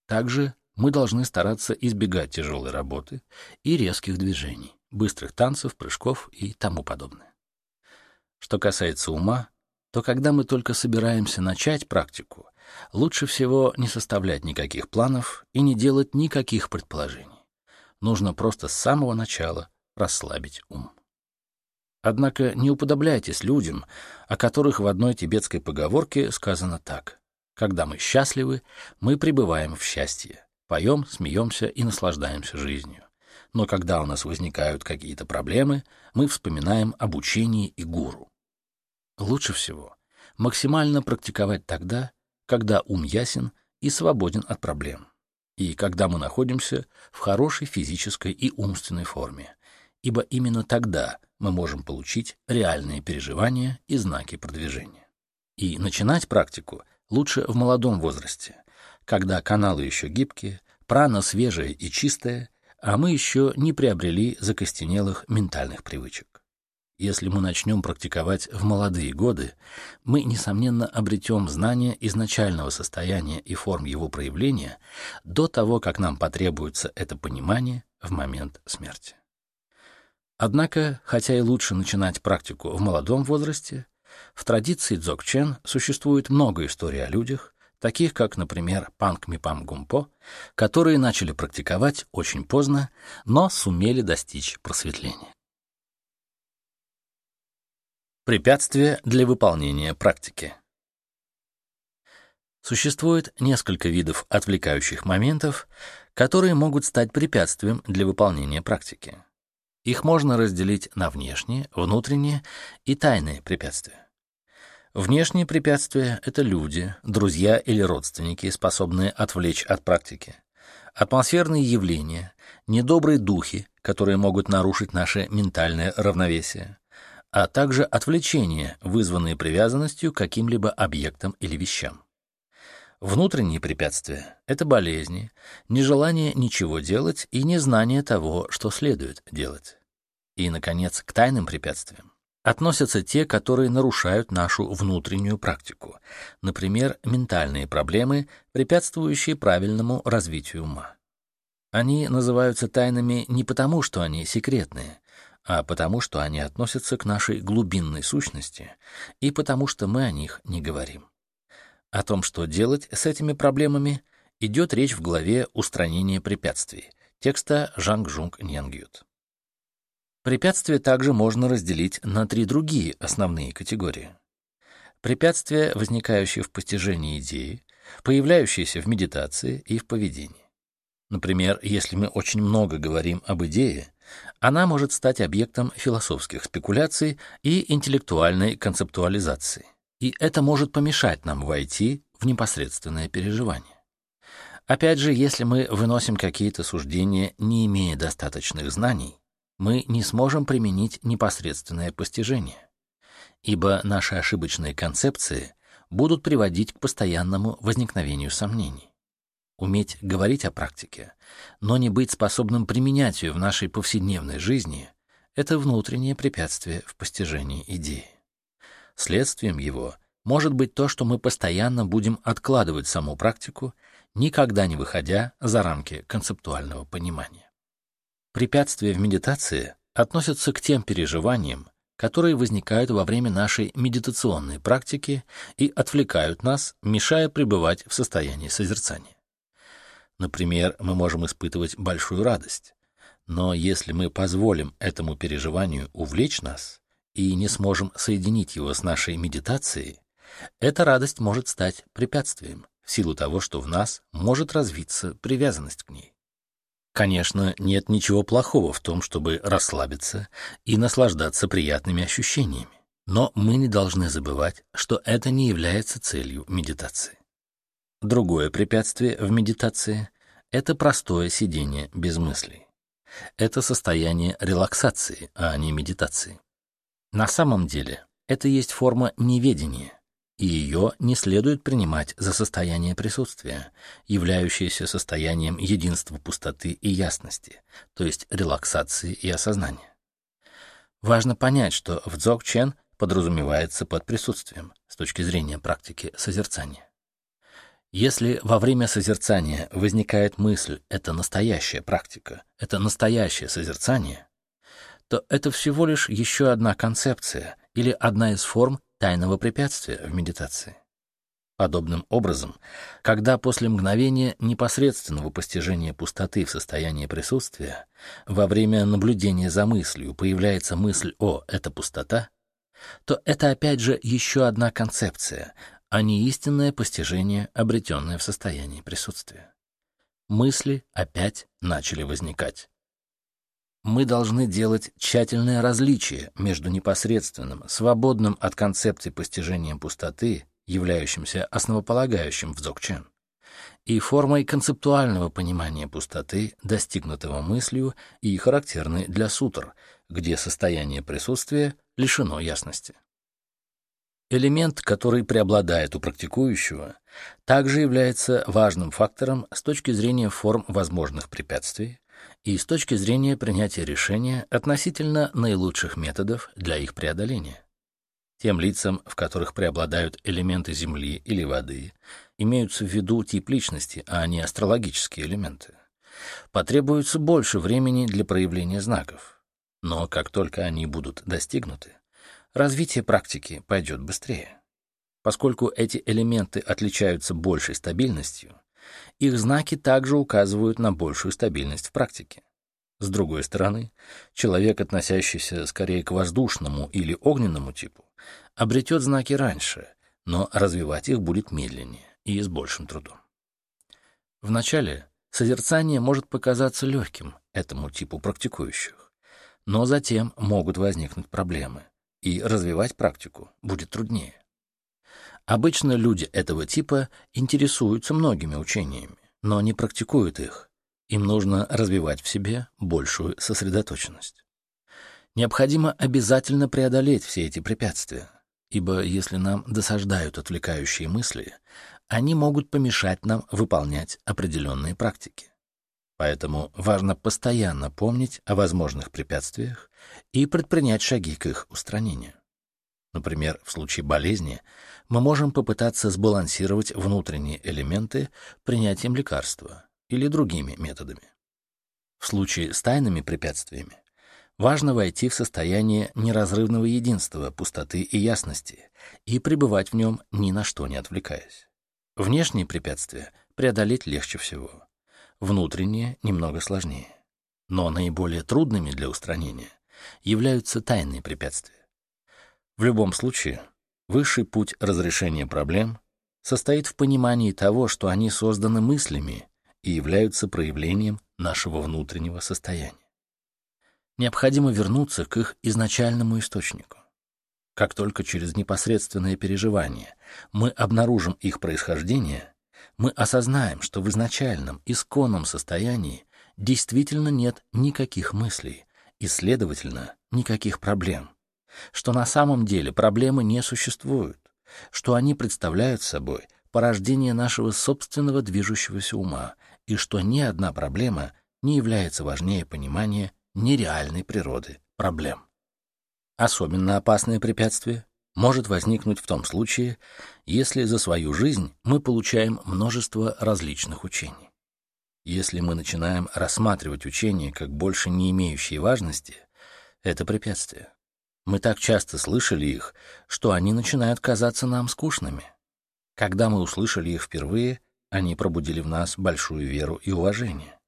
Также мы должны стараться избегать тяжелой работы и резких движений, быстрых танцев, прыжков и тому подобное. Что касается ума, то когда мы только собираемся начать практику, лучше всего не составлять никаких планов и не делать никаких предположений. Нужно просто с самого начала расслабить ум. Однако не уподобляйтесь людям, о которых в одной тибетской поговорке сказано так. Когда мы счастливы, мы пребываем в счастье, поем, смеемся и наслаждаемся жизнью. Но когда у нас возникают какие-то проблемы, мы вспоминаем об учении и гуру. Лучше всего максимально практиковать тогда, когда ум ясен и свободен от проблем, и когда мы находимся в хорошей физической и умственной форме, ибо именно тогда мы можем получить реальные переживания и знаки продвижения. И начинать практику лучше в молодом возрасте, когда каналы еще гибкие, прана свежая и чистая, а мы еще не приобрели закостенелых ментальных привычек. Если мы начнем практиковать в молодые годы, мы, несомненно, обретем знание изначального состояния и форм его проявления до того, как нам потребуется это понимание в момент смерти. Однако, хотя и лучше начинать практику в молодом возрасте, в традиции дзогчен существует много историй о людях, таких как, например, Панг Мипам Гумпо, которые начали практиковать очень поздно, но сумели достичь просветления. Препятствия для выполнения практики. Существует несколько видов отвлекающих моментов, которые могут стать препятствием для выполнения практики. Их можно разделить на внешние, внутренние и тайные препятствия. Внешние препятствия — это люди, друзья или родственники, способные отвлечь от практики. Атмосферные явления, недобрые духи, которые могут нарушить наше ментальное равновесие а также отвлечения, вызванные привязанностью к каким-либо объектам или вещам. Внутренние препятствия — это болезни, нежелание ничего делать и незнание того, что следует делать. И, наконец, к тайным препятствиям относятся те, которые нарушают нашу внутреннюю практику, например, ментальные проблемы, препятствующие правильному развитию ума. Они называются тайными не потому, что они секретные, а потому что они относятся к нашей глубинной сущности и потому что мы о них не говорим. О том, что делать с этими проблемами, идет речь в главе «Устранение препятствий» текста Жанг Жунг Нянгют. Препятствия также можно разделить на три другие основные категории. Препятствия, возникающие в постижении идеи, появляющиеся в медитации и в поведении. Например, если мы очень много говорим об идее, она может стать объектом философских спекуляций и интеллектуальной концептуализации. И это может помешать нам войти в непосредственное переживание. Опять же, если мы выносим какие-то суждения, не имея достаточных знаний, мы не сможем применить непосредственное постижение, ибо наши ошибочные концепции будут приводить к постоянному возникновению сомнений. Уметь говорить о практике, но не быть способным применять ее в нашей повседневной жизни — это внутреннее препятствие в постижении идеи. Следствием его может быть то, что мы постоянно будем откладывать саму практику никогда не выходя за рамки концептуального понимания. Препятствия в медитации относятся к тем переживаниям, которые возникают во время нашей медитационной практики и отвлекают нас, мешая пребывать в состоянии созерцания. Например, мы можем испытывать большую радость, но если мы позволим этому переживанию увлечь нас и не сможем соединить его с нашей медитацией, эта радость может стать препятствием, в силу того, что в нас может развиться привязанность к ней. Конечно, нет ничего плохого в том, чтобы расслабиться и наслаждаться приятными ощущениями, но мы не должны забывать, что это не является целью медитации. Другое препятствие в медитации — это простое сидение без мыслей. Это состояние релаксации, а не медитации. На самом деле это есть форма неведения, и ее не следует принимать за состояние присутствия, являющееся состоянием единства пустоты и ясности, то есть релаксации и осознания. Важно понять, что в дзогчен подразумевается под присутствием с точки зрения практики созерцания. Если во время созерцания возникает мысль «это настоящая практика», «это настоящее созерцание», то это всего лишь еще одна концепция или одна из форм тайного препятствия в медитации. Подобным образом, когда после мгновения непосредственного постижения пустоты в состоянии присутствия, во время наблюдения за мыслью появляется мысль «О, это пустота», то это опять же еще одна концепция, а не истинное постижение, обретенное в состоянии присутствия. Мысли опять начали возникать мы должны делать тщательное различие между непосредственным, свободным от концепции постижением пустоты, являющимся основополагающим в дзогчен, и формой концептуального понимания пустоты, достигнутого мыслью и характерной для сутр, где состояние присутствия лишено ясности. Элемент, который преобладает у практикующего, также является важным фактором с точки зрения форм возможных препятствий, и с точки зрения принятия решения относительно наилучших методов для их преодоления. Тем лицам, в которых преобладают элементы Земли или воды, имеются в виду тип личности, а не астрологические элементы. Потребуется больше времени для проявления знаков. Но как только они будут достигнуты, развитие практики пойдет быстрее. Поскольку эти элементы отличаются большей стабильностью, их знаки также указывают на большую стабильность в практике. С другой стороны, человек, относящийся скорее к воздушному или огненному типу, обретет знаки раньше, но развивать их будет медленнее и с большим трудом. Вначале созерцание может показаться легким этому типу практикующих, но затем могут возникнуть проблемы, и развивать практику будет труднее. Обычно люди этого типа интересуются многими учениями, но не практикуют их. Им нужно развивать в себе большую сосредоточенность. Необходимо обязательно преодолеть все эти препятствия, ибо если нам досаждают отвлекающие мысли, они могут помешать нам выполнять определенные практики. Поэтому важно постоянно помнить о возможных препятствиях и предпринять шаги к их устранению. Например, в случае болезни мы можем попытаться сбалансировать внутренние элементы принятием лекарства или другими методами. В случае с тайными препятствиями важно войти в состояние неразрывного единства, пустоты и ясности и пребывать в нем ни на что не отвлекаясь. Внешние препятствия преодолеть легче всего. Внутренние немного сложнее. Но наиболее трудными для устранения являются тайные препятствия. В любом случае, высший путь разрешения проблем состоит в понимании того, что они созданы мыслями и являются проявлением нашего внутреннего состояния. Необходимо вернуться к их изначальному источнику. Как только через непосредственное переживание мы обнаружим их происхождение, мы осознаем, что в изначальном, исконном состоянии действительно нет никаких мыслей и, следовательно, никаких проблем, что на самом деле проблемы не существуют, что они представляют собой порождение нашего собственного движущегося ума и что ни одна проблема не является важнее понимания нереальной природы проблем. Особенно опасное препятствие может возникнуть в том случае, если за свою жизнь мы получаем множество различных учений. Если мы начинаем рассматривать учения как больше не имеющие важности, это препятствие. Мы так часто слышали их, что они начинают казаться нам скучными. Когда мы услышали их впервые, они пробудили в нас большую веру и уважение.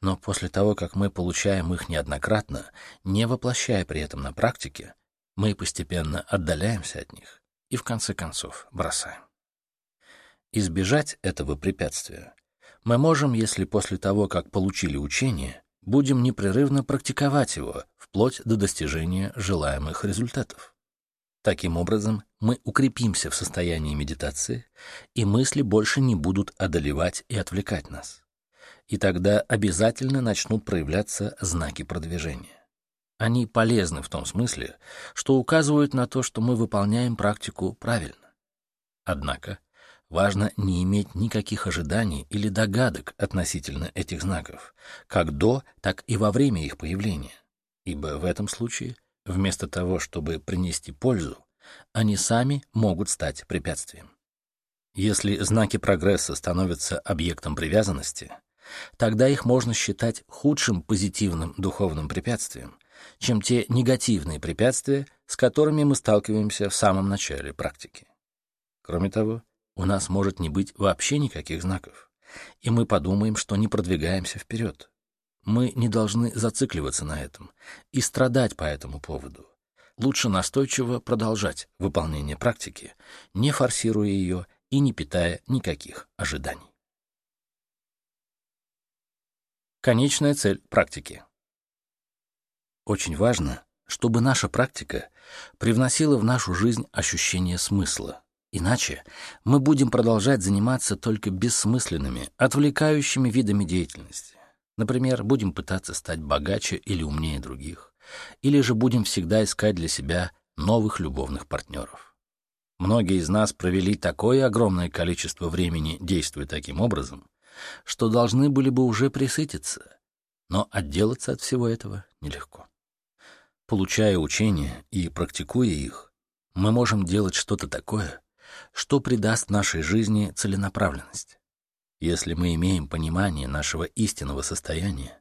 Но после того, как мы получаем их неоднократно, не воплощая при этом на практике, мы постепенно отдаляемся от них и в конце концов бросаем. Избежать этого препятствия мы можем, если после того, как получили учение, будем непрерывно практиковать его вплоть до достижения желаемых результатов. Таким образом, мы укрепимся в состоянии медитации, и мысли больше не будут одолевать и отвлекать нас. И тогда обязательно начнут проявляться знаки продвижения. Они полезны в том смысле, что указывают на то, что мы выполняем практику правильно. Однако, важно не иметь никаких ожиданий или догадок относительно этих знаков, как до, так и во время их появления, ибо в этом случае Вместо того, чтобы принести пользу, они сами могут стать препятствием. Если знаки прогресса становятся объектом привязанности, тогда их можно считать худшим позитивным духовным препятствием, чем те негативные препятствия, с которыми мы сталкиваемся в самом начале практики. Кроме того, у нас может не быть вообще никаких знаков, и мы подумаем, что не продвигаемся вперед. Мы не должны зацикливаться на этом и страдать по этому поводу. Лучше настойчиво продолжать выполнение практики, не форсируя ее и не питая никаких ожиданий. Конечная цель практики. Очень важно, чтобы наша практика привносила в нашу жизнь ощущение смысла. Иначе мы будем продолжать заниматься только бессмысленными, отвлекающими видами деятельности. Например, будем пытаться стать богаче или умнее других, или же будем всегда искать для себя новых любовных партнеров. Многие из нас провели такое огромное количество времени, действуя таким образом, что должны были бы уже присытиться, но отделаться от всего этого нелегко. Получая учения и практикуя их, мы можем делать что-то такое, что придаст нашей жизни целенаправленность. Если мы имеем понимание нашего истинного состояния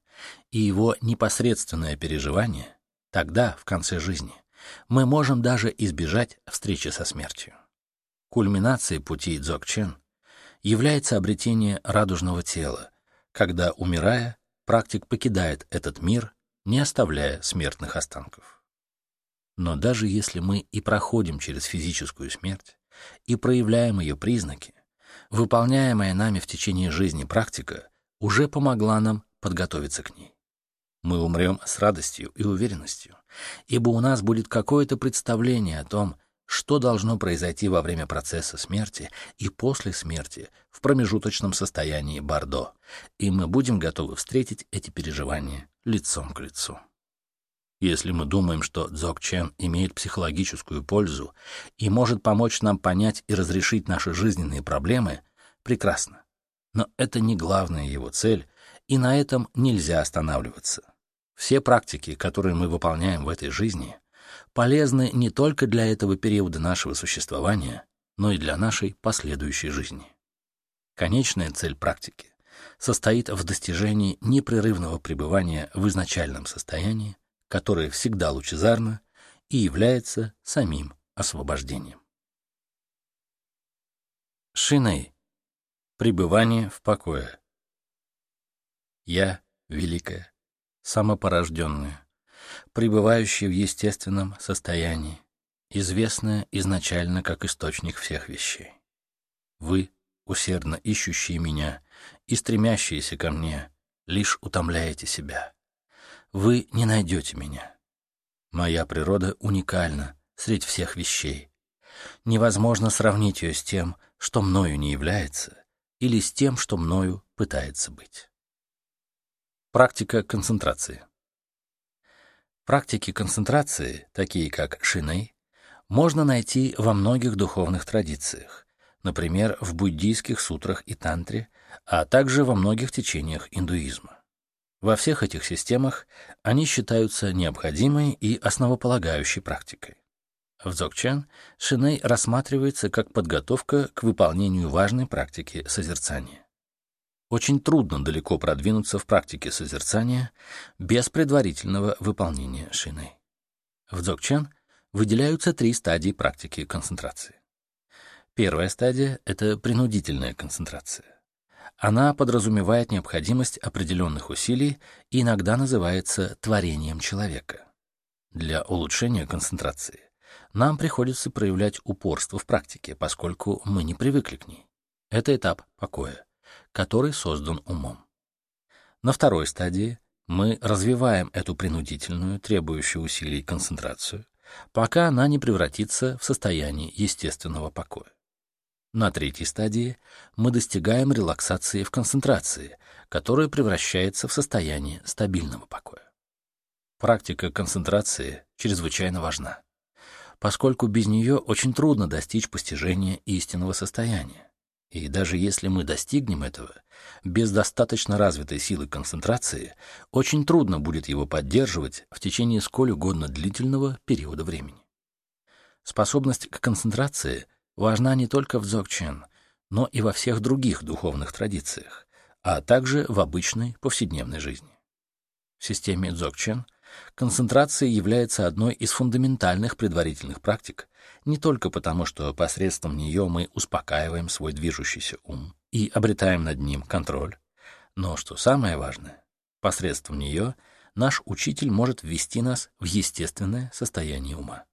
и его непосредственное переживание, тогда, в конце жизни, мы можем даже избежать встречи со смертью. Кульминацией пути дзогчен является обретение радужного тела, когда, умирая, практик покидает этот мир, не оставляя смертных останков. Но даже если мы и проходим через физическую смерть и проявляем ее признаки, Выполняемая нами в течение жизни практика уже помогла нам подготовиться к ней. Мы умрем с радостью и уверенностью, ибо у нас будет какое-то представление о том, что должно произойти во время процесса смерти и после смерти в промежуточном состоянии Бордо, и мы будем готовы встретить эти переживания лицом к лицу. Если мы думаем, что Дзogchen имеет психологическую пользу и может помочь нам понять и разрешить наши жизненные проблемы, прекрасно. Но это не главная его цель, и на этом нельзя останавливаться. Все практики, которые мы выполняем в этой жизни, полезны не только для этого периода нашего существования, но и для нашей последующей жизни. Конечная цель практики состоит в достижении непрерывного пребывания в изначальном состоянии, которое всегда лучезарно и является самим освобождением. Шиней Пребывание в покое. Я — великая, самопорожденная, пребывающая в естественном состоянии, известная изначально как источник всех вещей. Вы, усердно ищущие меня и стремящиеся ко мне, лишь утомляете себя. Вы не найдете меня. Моя природа уникальна среди всех вещей. Невозможно сравнить ее с тем, что мною не является, или с тем, что мною пытается быть. Практика концентрации. Практики концентрации, такие как шиней, можно найти во многих духовных традициях, например, в буддийских сутрах и тантре, а также во многих течениях индуизма. Во всех этих системах они считаются необходимой и основополагающей практикой. В Дзogchen шиней рассматривается как подготовка к выполнению важной практики созерцания. Очень трудно далеко продвинуться в практике созерцания без предварительного выполнения шиней. В Дзogchen выделяются три стадии практики концентрации. Первая стадия — это принудительная концентрация. Она подразумевает необходимость определенных усилий и иногда называется творением человека. Для улучшения концентрации нам приходится проявлять упорство в практике, поскольку мы не привыкли к ней. Это этап покоя, который создан умом. На второй стадии мы развиваем эту принудительную, требующую усилий концентрацию, пока она не превратится в состояние естественного покоя. На третьей стадии мы достигаем релаксации в концентрации, которая превращается в состояние стабильного покоя. Практика концентрации чрезвычайно важна поскольку без нее очень трудно достичь постижения истинного состояния. И даже если мы достигнем этого, без достаточно развитой силы концентрации очень трудно будет его поддерживать в течение сколь угодно длительного периода времени. Способность к концентрации важна не только в дзogchen, но и во всех других духовных традициях, а также в обычной повседневной жизни. В системе дзогчен Концентрация является одной из фундаментальных предварительных практик, не только потому, что посредством нее мы успокаиваем свой движущийся ум и обретаем над ним контроль, но, что самое важное, посредством нее наш учитель может ввести нас в естественное состояние ума.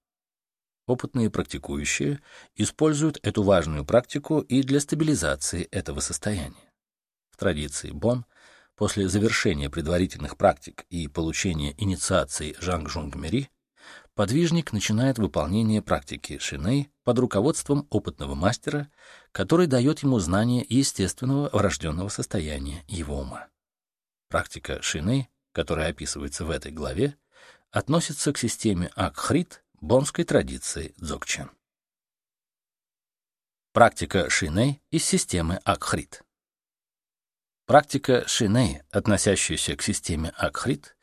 Опытные практикующие используют эту важную практику и для стабилизации этого состояния. В традиции Бон После завершения предварительных практик и получения инициации Жанг-Жунг-Мери, подвижник начинает выполнение практики Шиней под руководством опытного мастера, который дает ему знание естественного врожденного состояния его ума. Практика Шиней, которая описывается в этой главе, относится к системе Акхрит бонской традиции Дзогчен. Практика Шиней из системы Акхрит. Практика Шиней, относящаяся к системе Акхрит,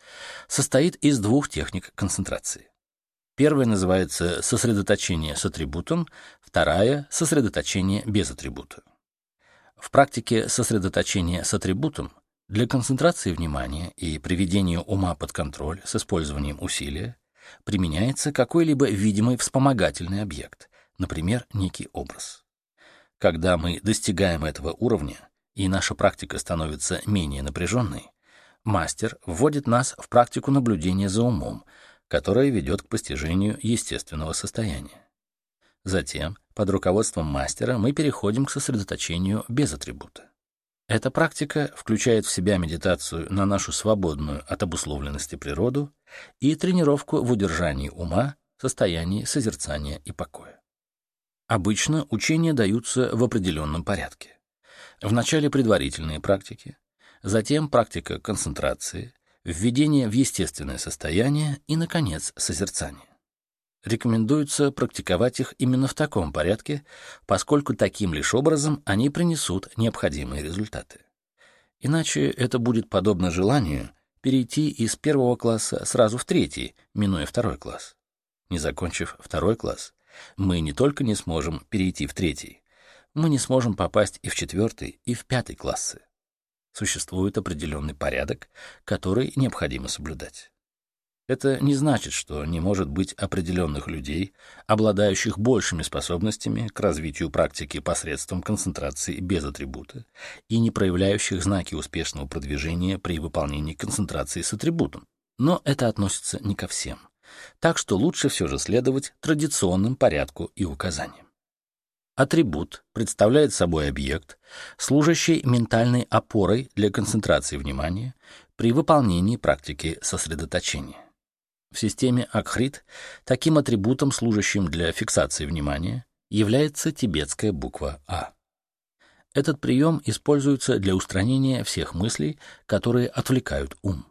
состоит из двух техник концентрации. Первая называется сосредоточение с атрибутом, вторая — сосредоточение без атрибута. В практике сосредоточения с атрибутом для концентрации внимания и приведения ума под контроль с использованием усилия применяется какой-либо видимый вспомогательный объект, например, некий образ. Когда мы достигаем этого уровня, и наша практика становится менее напряженной, мастер вводит нас в практику наблюдения за умом, которая ведет к постижению естественного состояния. Затем, под руководством мастера, мы переходим к сосредоточению без атрибута. Эта практика включает в себя медитацию на нашу свободную от обусловленности природу и тренировку в удержании ума состоянии созерцания и покоя. Обычно учения даются в определенном порядке. Вначале предварительные практики, затем практика концентрации, введение в естественное состояние и, наконец, созерцание. Рекомендуется практиковать их именно в таком порядке, поскольку таким лишь образом они принесут необходимые результаты. Иначе это будет подобно желанию перейти из первого класса сразу в третий, минуя второй класс. Не закончив второй класс, мы не только не сможем перейти в третий, мы не сможем попасть и в четвертый, и в пятый классы. Существует определенный порядок, который необходимо соблюдать. Это не значит, что не может быть определенных людей, обладающих большими способностями к развитию практики посредством концентрации без атрибута и не проявляющих знаки успешного продвижения при выполнении концентрации с атрибутом. Но это относится не ко всем. Так что лучше все же следовать традиционным порядку и указаниям. Атрибут представляет собой объект, служащий ментальной опорой для концентрации внимания при выполнении практики сосредоточения. В системе Акхрит таким атрибутом, служащим для фиксации внимания, является тибетская буква А. Этот прием используется для устранения всех мыслей, которые отвлекают ум.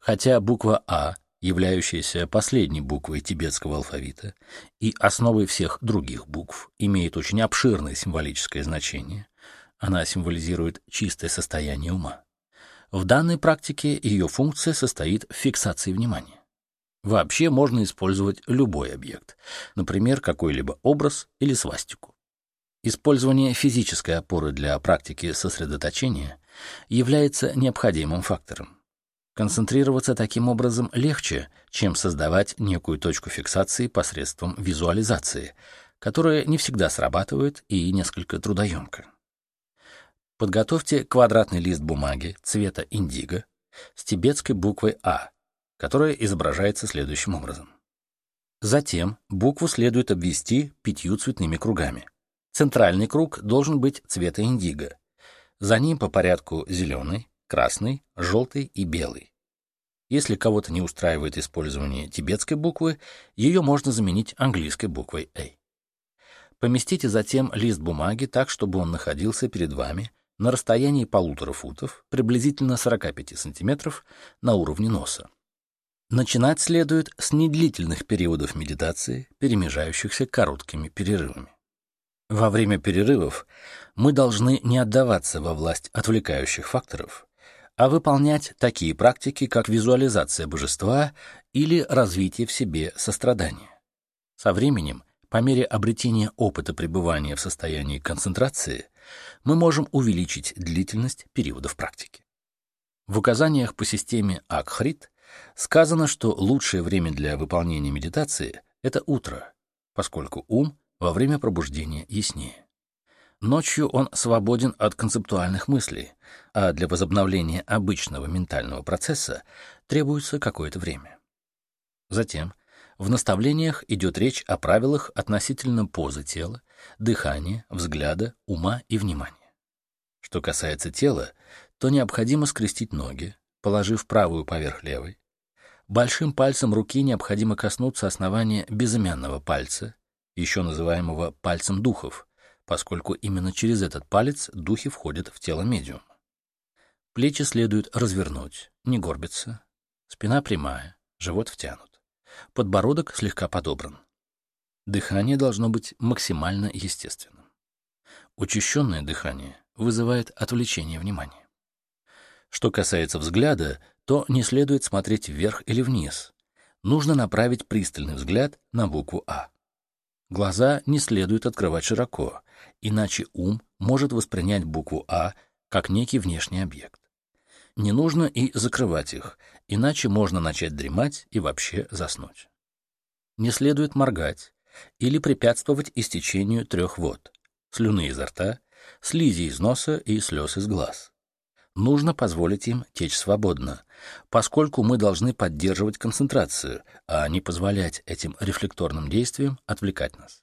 Хотя буква А, являющаяся последней буквой тибетского алфавита и основой всех других букв, имеет очень обширное символическое значение, она символизирует чистое состояние ума. В данной практике ее функция состоит в фиксации внимания. Вообще можно использовать любой объект, например, какой-либо образ или свастику. Использование физической опоры для практики сосредоточения является необходимым фактором. Концентрироваться таким образом легче, чем создавать некую точку фиксации посредством визуализации, которая не всегда срабатывает и несколько трудоемка. Подготовьте квадратный лист бумаги цвета индиго с тибетской буквой А которая изображается следующим образом. Затем букву следует обвести пятью цветными кругами. Центральный круг должен быть цвета индиго. За ним по порядку зеленый, красный, желтый и белый. Если кого-то не устраивает использование тибетской буквы, ее можно заменить английской буквой A. Поместите затем лист бумаги так, чтобы он находился перед вами на расстоянии полутора футов, приблизительно 45 сантиметров, на уровне носа. Начинать следует с недлительных периодов медитации, перемежающихся короткими перерывами. Во время перерывов мы должны не отдаваться во власть отвлекающих факторов, а выполнять такие практики, как визуализация божества или развитие в себе сострадания. Со временем, по мере обретения опыта пребывания в состоянии концентрации, мы можем увеличить длительность периодов практики. В указаниях по системе Акхрит Сказано, что лучшее время для выполнения медитации — это утро, поскольку ум во время пробуждения яснее. Ночью он свободен от концептуальных мыслей, а для возобновления обычного ментального процесса требуется какое-то время. Затем в наставлениях идет речь о правилах относительно позы тела, дыхания, взгляда, ума и внимания. Что касается тела, то необходимо скрестить ноги, положив правую поверх левой, Большим пальцем руки необходимо коснуться основания безымянного пальца, еще называемого пальцем духов, поскольку именно через этот палец духи входят в тело медиума. Плечи следует развернуть, не горбиться. Спина прямая, живот втянут. Подбородок слегка подобран. Дыхание должно быть максимально естественным. Учащенное дыхание вызывает отвлечение внимания. Что касается взгляда, то не следует смотреть вверх или вниз. Нужно направить пристальный взгляд на букву А. Глаза не следует открывать широко, иначе ум может воспринять букву А как некий внешний объект. Не нужно и закрывать их, иначе можно начать дремать и вообще заснуть. Не следует моргать или препятствовать истечению трех вод – слюны изо рта, слизи из носа и слез из глаз. Нужно позволить им течь свободно, поскольку мы должны поддерживать концентрацию, а не позволять этим рефлекторным действиям отвлекать нас.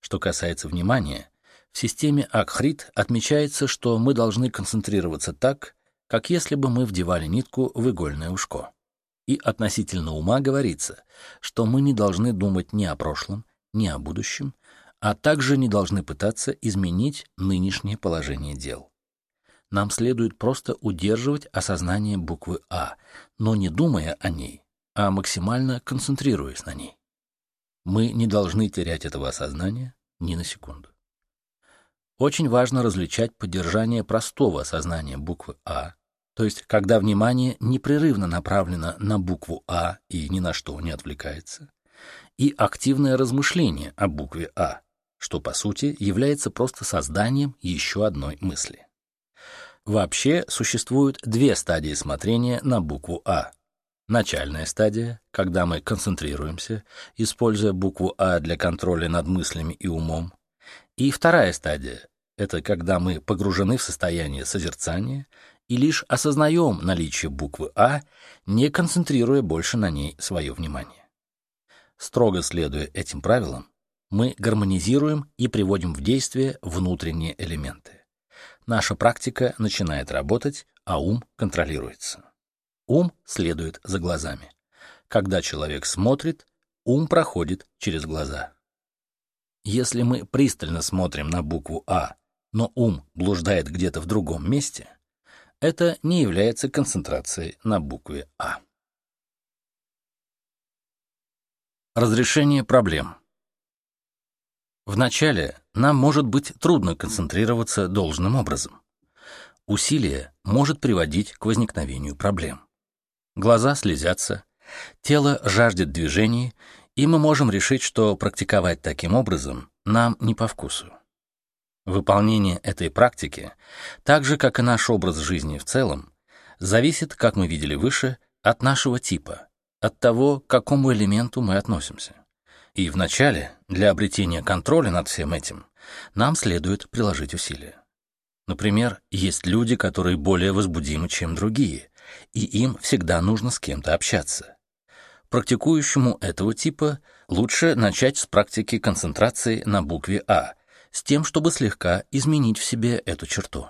Что касается внимания, в системе Акхрит отмечается, что мы должны концентрироваться так, как если бы мы вдевали нитку в игольное ушко. И относительно ума говорится, что мы не должны думать ни о прошлом, ни о будущем, а также не должны пытаться изменить нынешнее положение дел нам следует просто удерживать осознание буквы А, но не думая о ней, а максимально концентрируясь на ней. Мы не должны терять этого осознания ни на секунду. Очень важно различать поддержание простого осознания буквы А, то есть когда внимание непрерывно направлено на букву А и ни на что не отвлекается, и активное размышление о букве А, что по сути является просто созданием еще одной мысли. Вообще существуют две стадии смотрения на букву А. Начальная стадия, когда мы концентрируемся, используя букву А для контроля над мыслями и умом. И вторая стадия — это когда мы погружены в состояние созерцания и лишь осознаем наличие буквы А, не концентрируя больше на ней свое внимание. Строго следуя этим правилам, мы гармонизируем и приводим в действие внутренние элементы. Наша практика начинает работать, а ум контролируется. Ум следует за глазами. Когда человек смотрит, ум проходит через глаза. Если мы пристально смотрим на букву А, но ум блуждает где-то в другом месте, это не является концентрацией на букве А. Разрешение проблем. Вначале нам может быть трудно концентрироваться должным образом. Усилие может приводить к возникновению проблем. Глаза слезятся, тело жаждет движений, и мы можем решить, что практиковать таким образом нам не по вкусу. Выполнение этой практики, так же как и наш образ жизни в целом, зависит, как мы видели выше, от нашего типа, от того, к какому элементу мы относимся. И вначале, для обретения контроля над всем этим, нам следует приложить усилия. Например, есть люди, которые более возбудимы, чем другие, и им всегда нужно с кем-то общаться. Практикующему этого типа лучше начать с практики концентрации на букве А, с тем, чтобы слегка изменить в себе эту черту.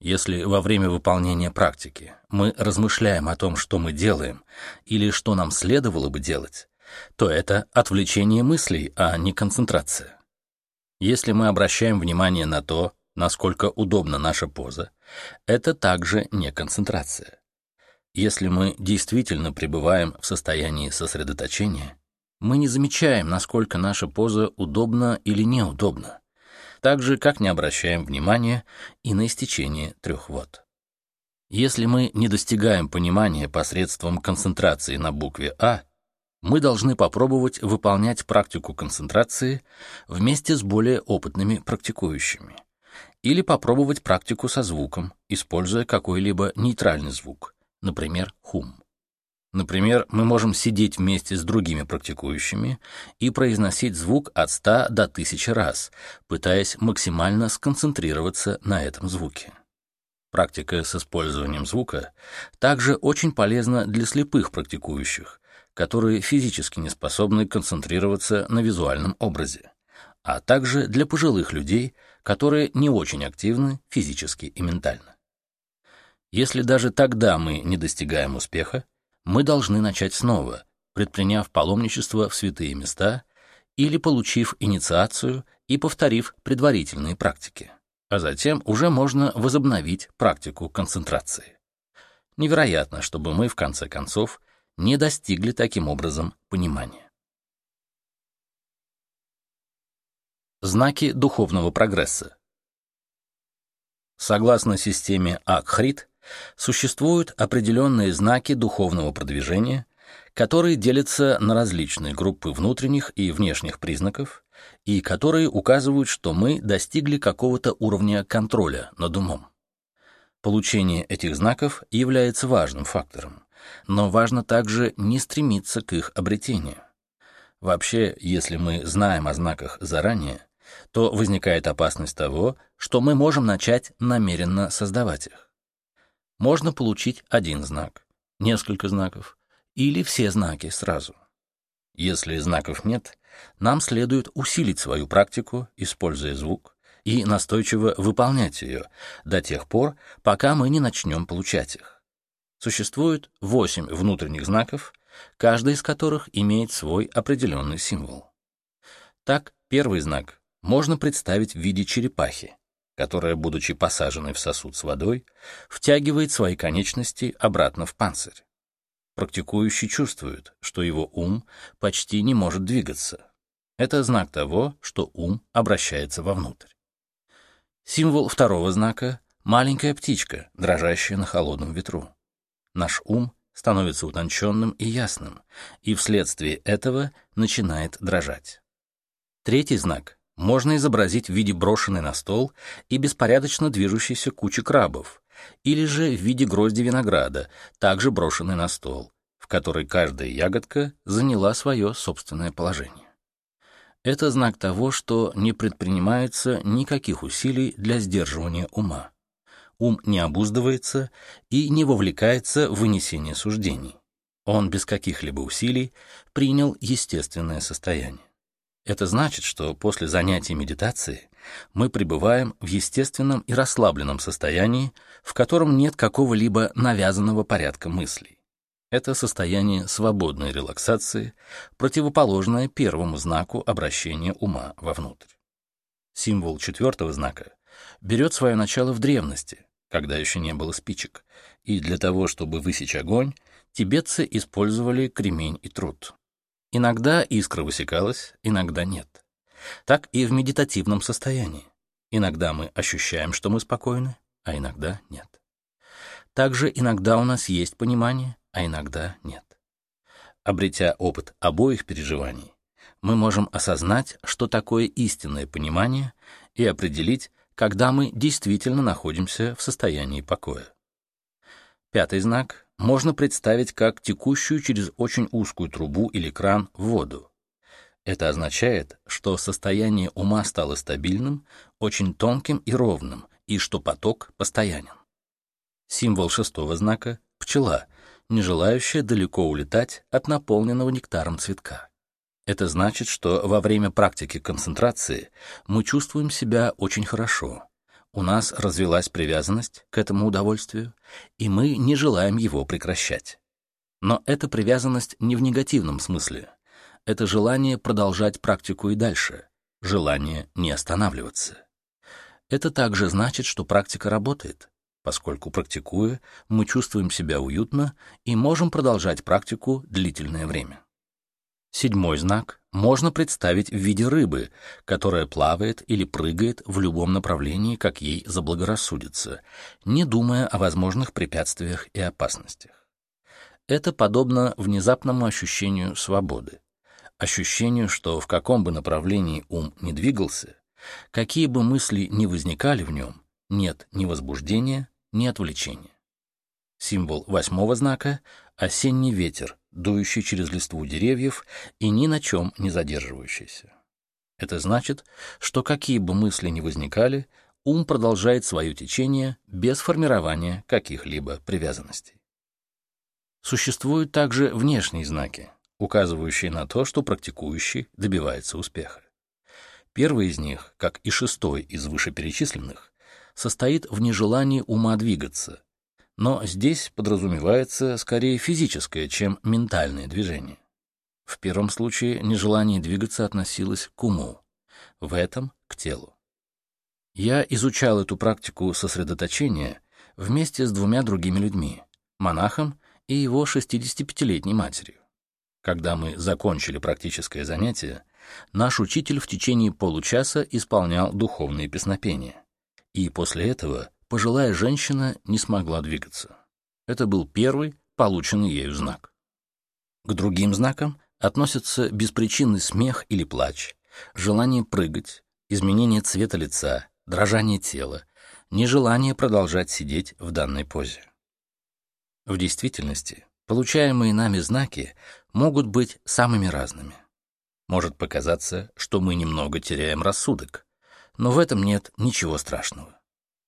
Если во время выполнения практики мы размышляем о том, что мы делаем, или что нам следовало бы делать, то это отвлечение мыслей, а не концентрация. Если мы обращаем внимание на то, насколько удобна наша поза, это также не концентрация. Если мы действительно пребываем в состоянии сосредоточения, мы не замечаем, насколько наша поза удобна или неудобна, так же, как не обращаем внимания и на истечение трех вод. Если мы не достигаем понимания посредством концентрации на букве А, мы должны попробовать выполнять практику концентрации вместе с более опытными практикующими. Или попробовать практику со звуком, используя какой-либо нейтральный звук, например, хум. Например, мы можем сидеть вместе с другими практикующими и произносить звук от 100 до 1000 раз, пытаясь максимально сконцентрироваться на этом звуке. Практика с использованием звука также очень полезна для слепых практикующих, которые физически не способны концентрироваться на визуальном образе, а также для пожилых людей, которые не очень активны физически и ментально. Если даже тогда мы не достигаем успеха, мы должны начать снова, предприняв паломничество в святые места или получив инициацию и повторив предварительные практики, а затем уже можно возобновить практику концентрации. Невероятно, чтобы мы, в конце концов, не достигли таким образом понимания. Знаки духовного прогресса. Согласно системе Акхрит, существуют определенные знаки духовного продвижения, которые делятся на различные группы внутренних и внешних признаков и которые указывают, что мы достигли какого-то уровня контроля над умом. Получение этих знаков является важным фактором, но важно также не стремиться к их обретению. Вообще, если мы знаем о знаках заранее, то возникает опасность того, что мы можем начать намеренно создавать их. Можно получить один знак, несколько знаков или все знаки сразу. Если знаков нет, нам следует усилить свою практику, используя звук, и настойчиво выполнять ее до тех пор, пока мы не начнем получать их. Существует восемь внутренних знаков, каждый из которых имеет свой определенный символ. Так, первый знак можно представить в виде черепахи, которая, будучи посаженной в сосуд с водой, втягивает свои конечности обратно в панцирь. Практикующий чувствует, что его ум почти не может двигаться. Это знак того, что ум обращается вовнутрь. Символ второго знака — маленькая птичка, дрожащая на холодном ветру наш ум становится утонченным и ясным, и вследствие этого начинает дрожать. Третий знак можно изобразить в виде брошенной на стол и беспорядочно движущейся кучи крабов, или же в виде грозди винограда, также брошенной на стол, в которой каждая ягодка заняла свое собственное положение. Это знак того, что не предпринимается никаких усилий для сдерживания ума. Ум не обуздывается и не вовлекается в вынесение суждений. Он без каких-либо усилий принял естественное состояние. Это значит, что после занятий медитации мы пребываем в естественном и расслабленном состоянии, в котором нет какого-либо навязанного порядка мыслей. Это состояние свободной релаксации, противоположное первому знаку обращения ума вовнутрь. Символ четвертого знака берет свое начало в древности, когда еще не было спичек, и для того, чтобы высечь огонь, тибетцы использовали кремень и труд. Иногда искра высекалась, иногда нет. Так и в медитативном состоянии. Иногда мы ощущаем, что мы спокойны, а иногда нет. Также иногда у нас есть понимание, а иногда нет. Обретя опыт обоих переживаний, мы можем осознать, что такое истинное понимание, и определить, когда мы действительно находимся в состоянии покоя. Пятый знак можно представить как текущую через очень узкую трубу или кран воду. Это означает, что состояние ума стало стабильным, очень тонким и ровным, и что поток постоянен. Символ шестого знака — пчела, не желающая далеко улетать от наполненного нектаром цветка. Это значит, что во время практики концентрации мы чувствуем себя очень хорошо, у нас развилась привязанность к этому удовольствию, и мы не желаем его прекращать. Но эта привязанность не в негативном смысле. Это желание продолжать практику и дальше, желание не останавливаться. Это также значит, что практика работает, поскольку практикуя, мы чувствуем себя уютно и можем продолжать практику длительное время. Седьмой знак можно представить в виде рыбы, которая плавает или прыгает в любом направлении, как ей заблагорассудится, не думая о возможных препятствиях и опасностях. Это подобно внезапному ощущению свободы, ощущению, что в каком бы направлении ум не двигался, какие бы мысли ни возникали в нем, нет ни возбуждения, ни отвлечения. Символ восьмого знака — осенний ветер, дующий через листву деревьев и ни на чем не задерживающийся. Это значит, что какие бы мысли ни возникали, ум продолжает свое течение без формирования каких-либо привязанностей. Существуют также внешние знаки, указывающие на то, что практикующий добивается успеха. Первый из них, как и шестой из вышеперечисленных, состоит в нежелании ума двигаться, но здесь подразумевается скорее физическое, чем ментальное движение. В первом случае нежелание двигаться относилось к уму, в этом — к телу. Я изучал эту практику сосредоточения вместе с двумя другими людьми, монахом и его 65-летней матерью. Когда мы закончили практическое занятие, наш учитель в течение получаса исполнял духовные песнопения. И после этого пожилая женщина не смогла двигаться. Это был первый полученный ею знак. К другим знакам относятся беспричинный смех или плач, желание прыгать, изменение цвета лица, дрожание тела, нежелание продолжать сидеть в данной позе. В действительности, получаемые нами знаки могут быть самыми разными. Может показаться, что мы немного теряем рассудок, но в этом нет ничего страшного.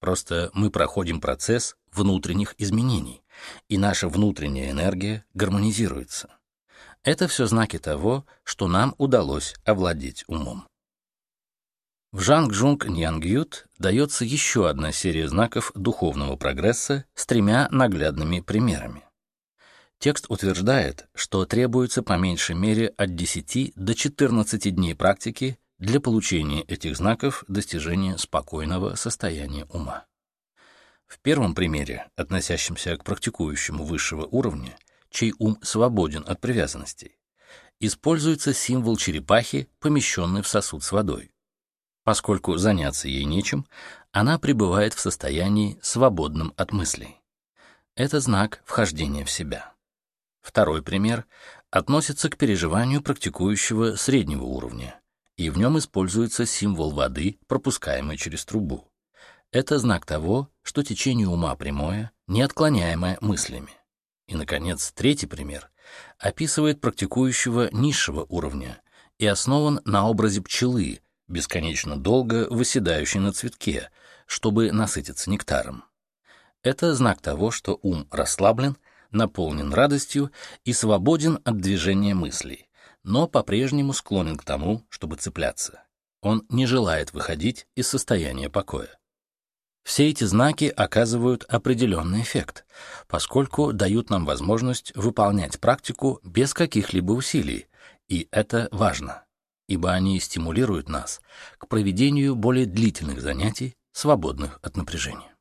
Просто мы проходим процесс внутренних изменений, и наша внутренняя энергия гармонизируется. Это все знаки того, что нам удалось овладеть умом. В Жанг-Джунг Ньянгют дается еще одна серия знаков духовного прогресса с тремя наглядными примерами. Текст утверждает, что требуется по меньшей мере от 10 до 14 дней практики для получения этих знаков достижения спокойного состояния ума. В первом примере, относящемся к практикующему высшего уровня, чей ум свободен от привязанностей, используется символ черепахи, помещенный в сосуд с водой. Поскольку заняться ей нечем, она пребывает в состоянии, свободном от мыслей. Это знак вхождения в себя. Второй пример относится к переживанию практикующего среднего уровня, и в нем используется символ воды, пропускаемый через трубу. Это знак того, что течение ума прямое, не отклоняемое мыслями. И, наконец, третий пример описывает практикующего низшего уровня и основан на образе пчелы, бесконечно долго выседающей на цветке, чтобы насытиться нектаром. Это знак того, что ум расслаблен, наполнен радостью и свободен от движения мыслей, но по-прежнему склонен к тому, чтобы цепляться. Он не желает выходить из состояния покоя. Все эти знаки оказывают определенный эффект, поскольку дают нам возможность выполнять практику без каких-либо усилий, и это важно, ибо они стимулируют нас к проведению более длительных занятий, свободных от напряжения.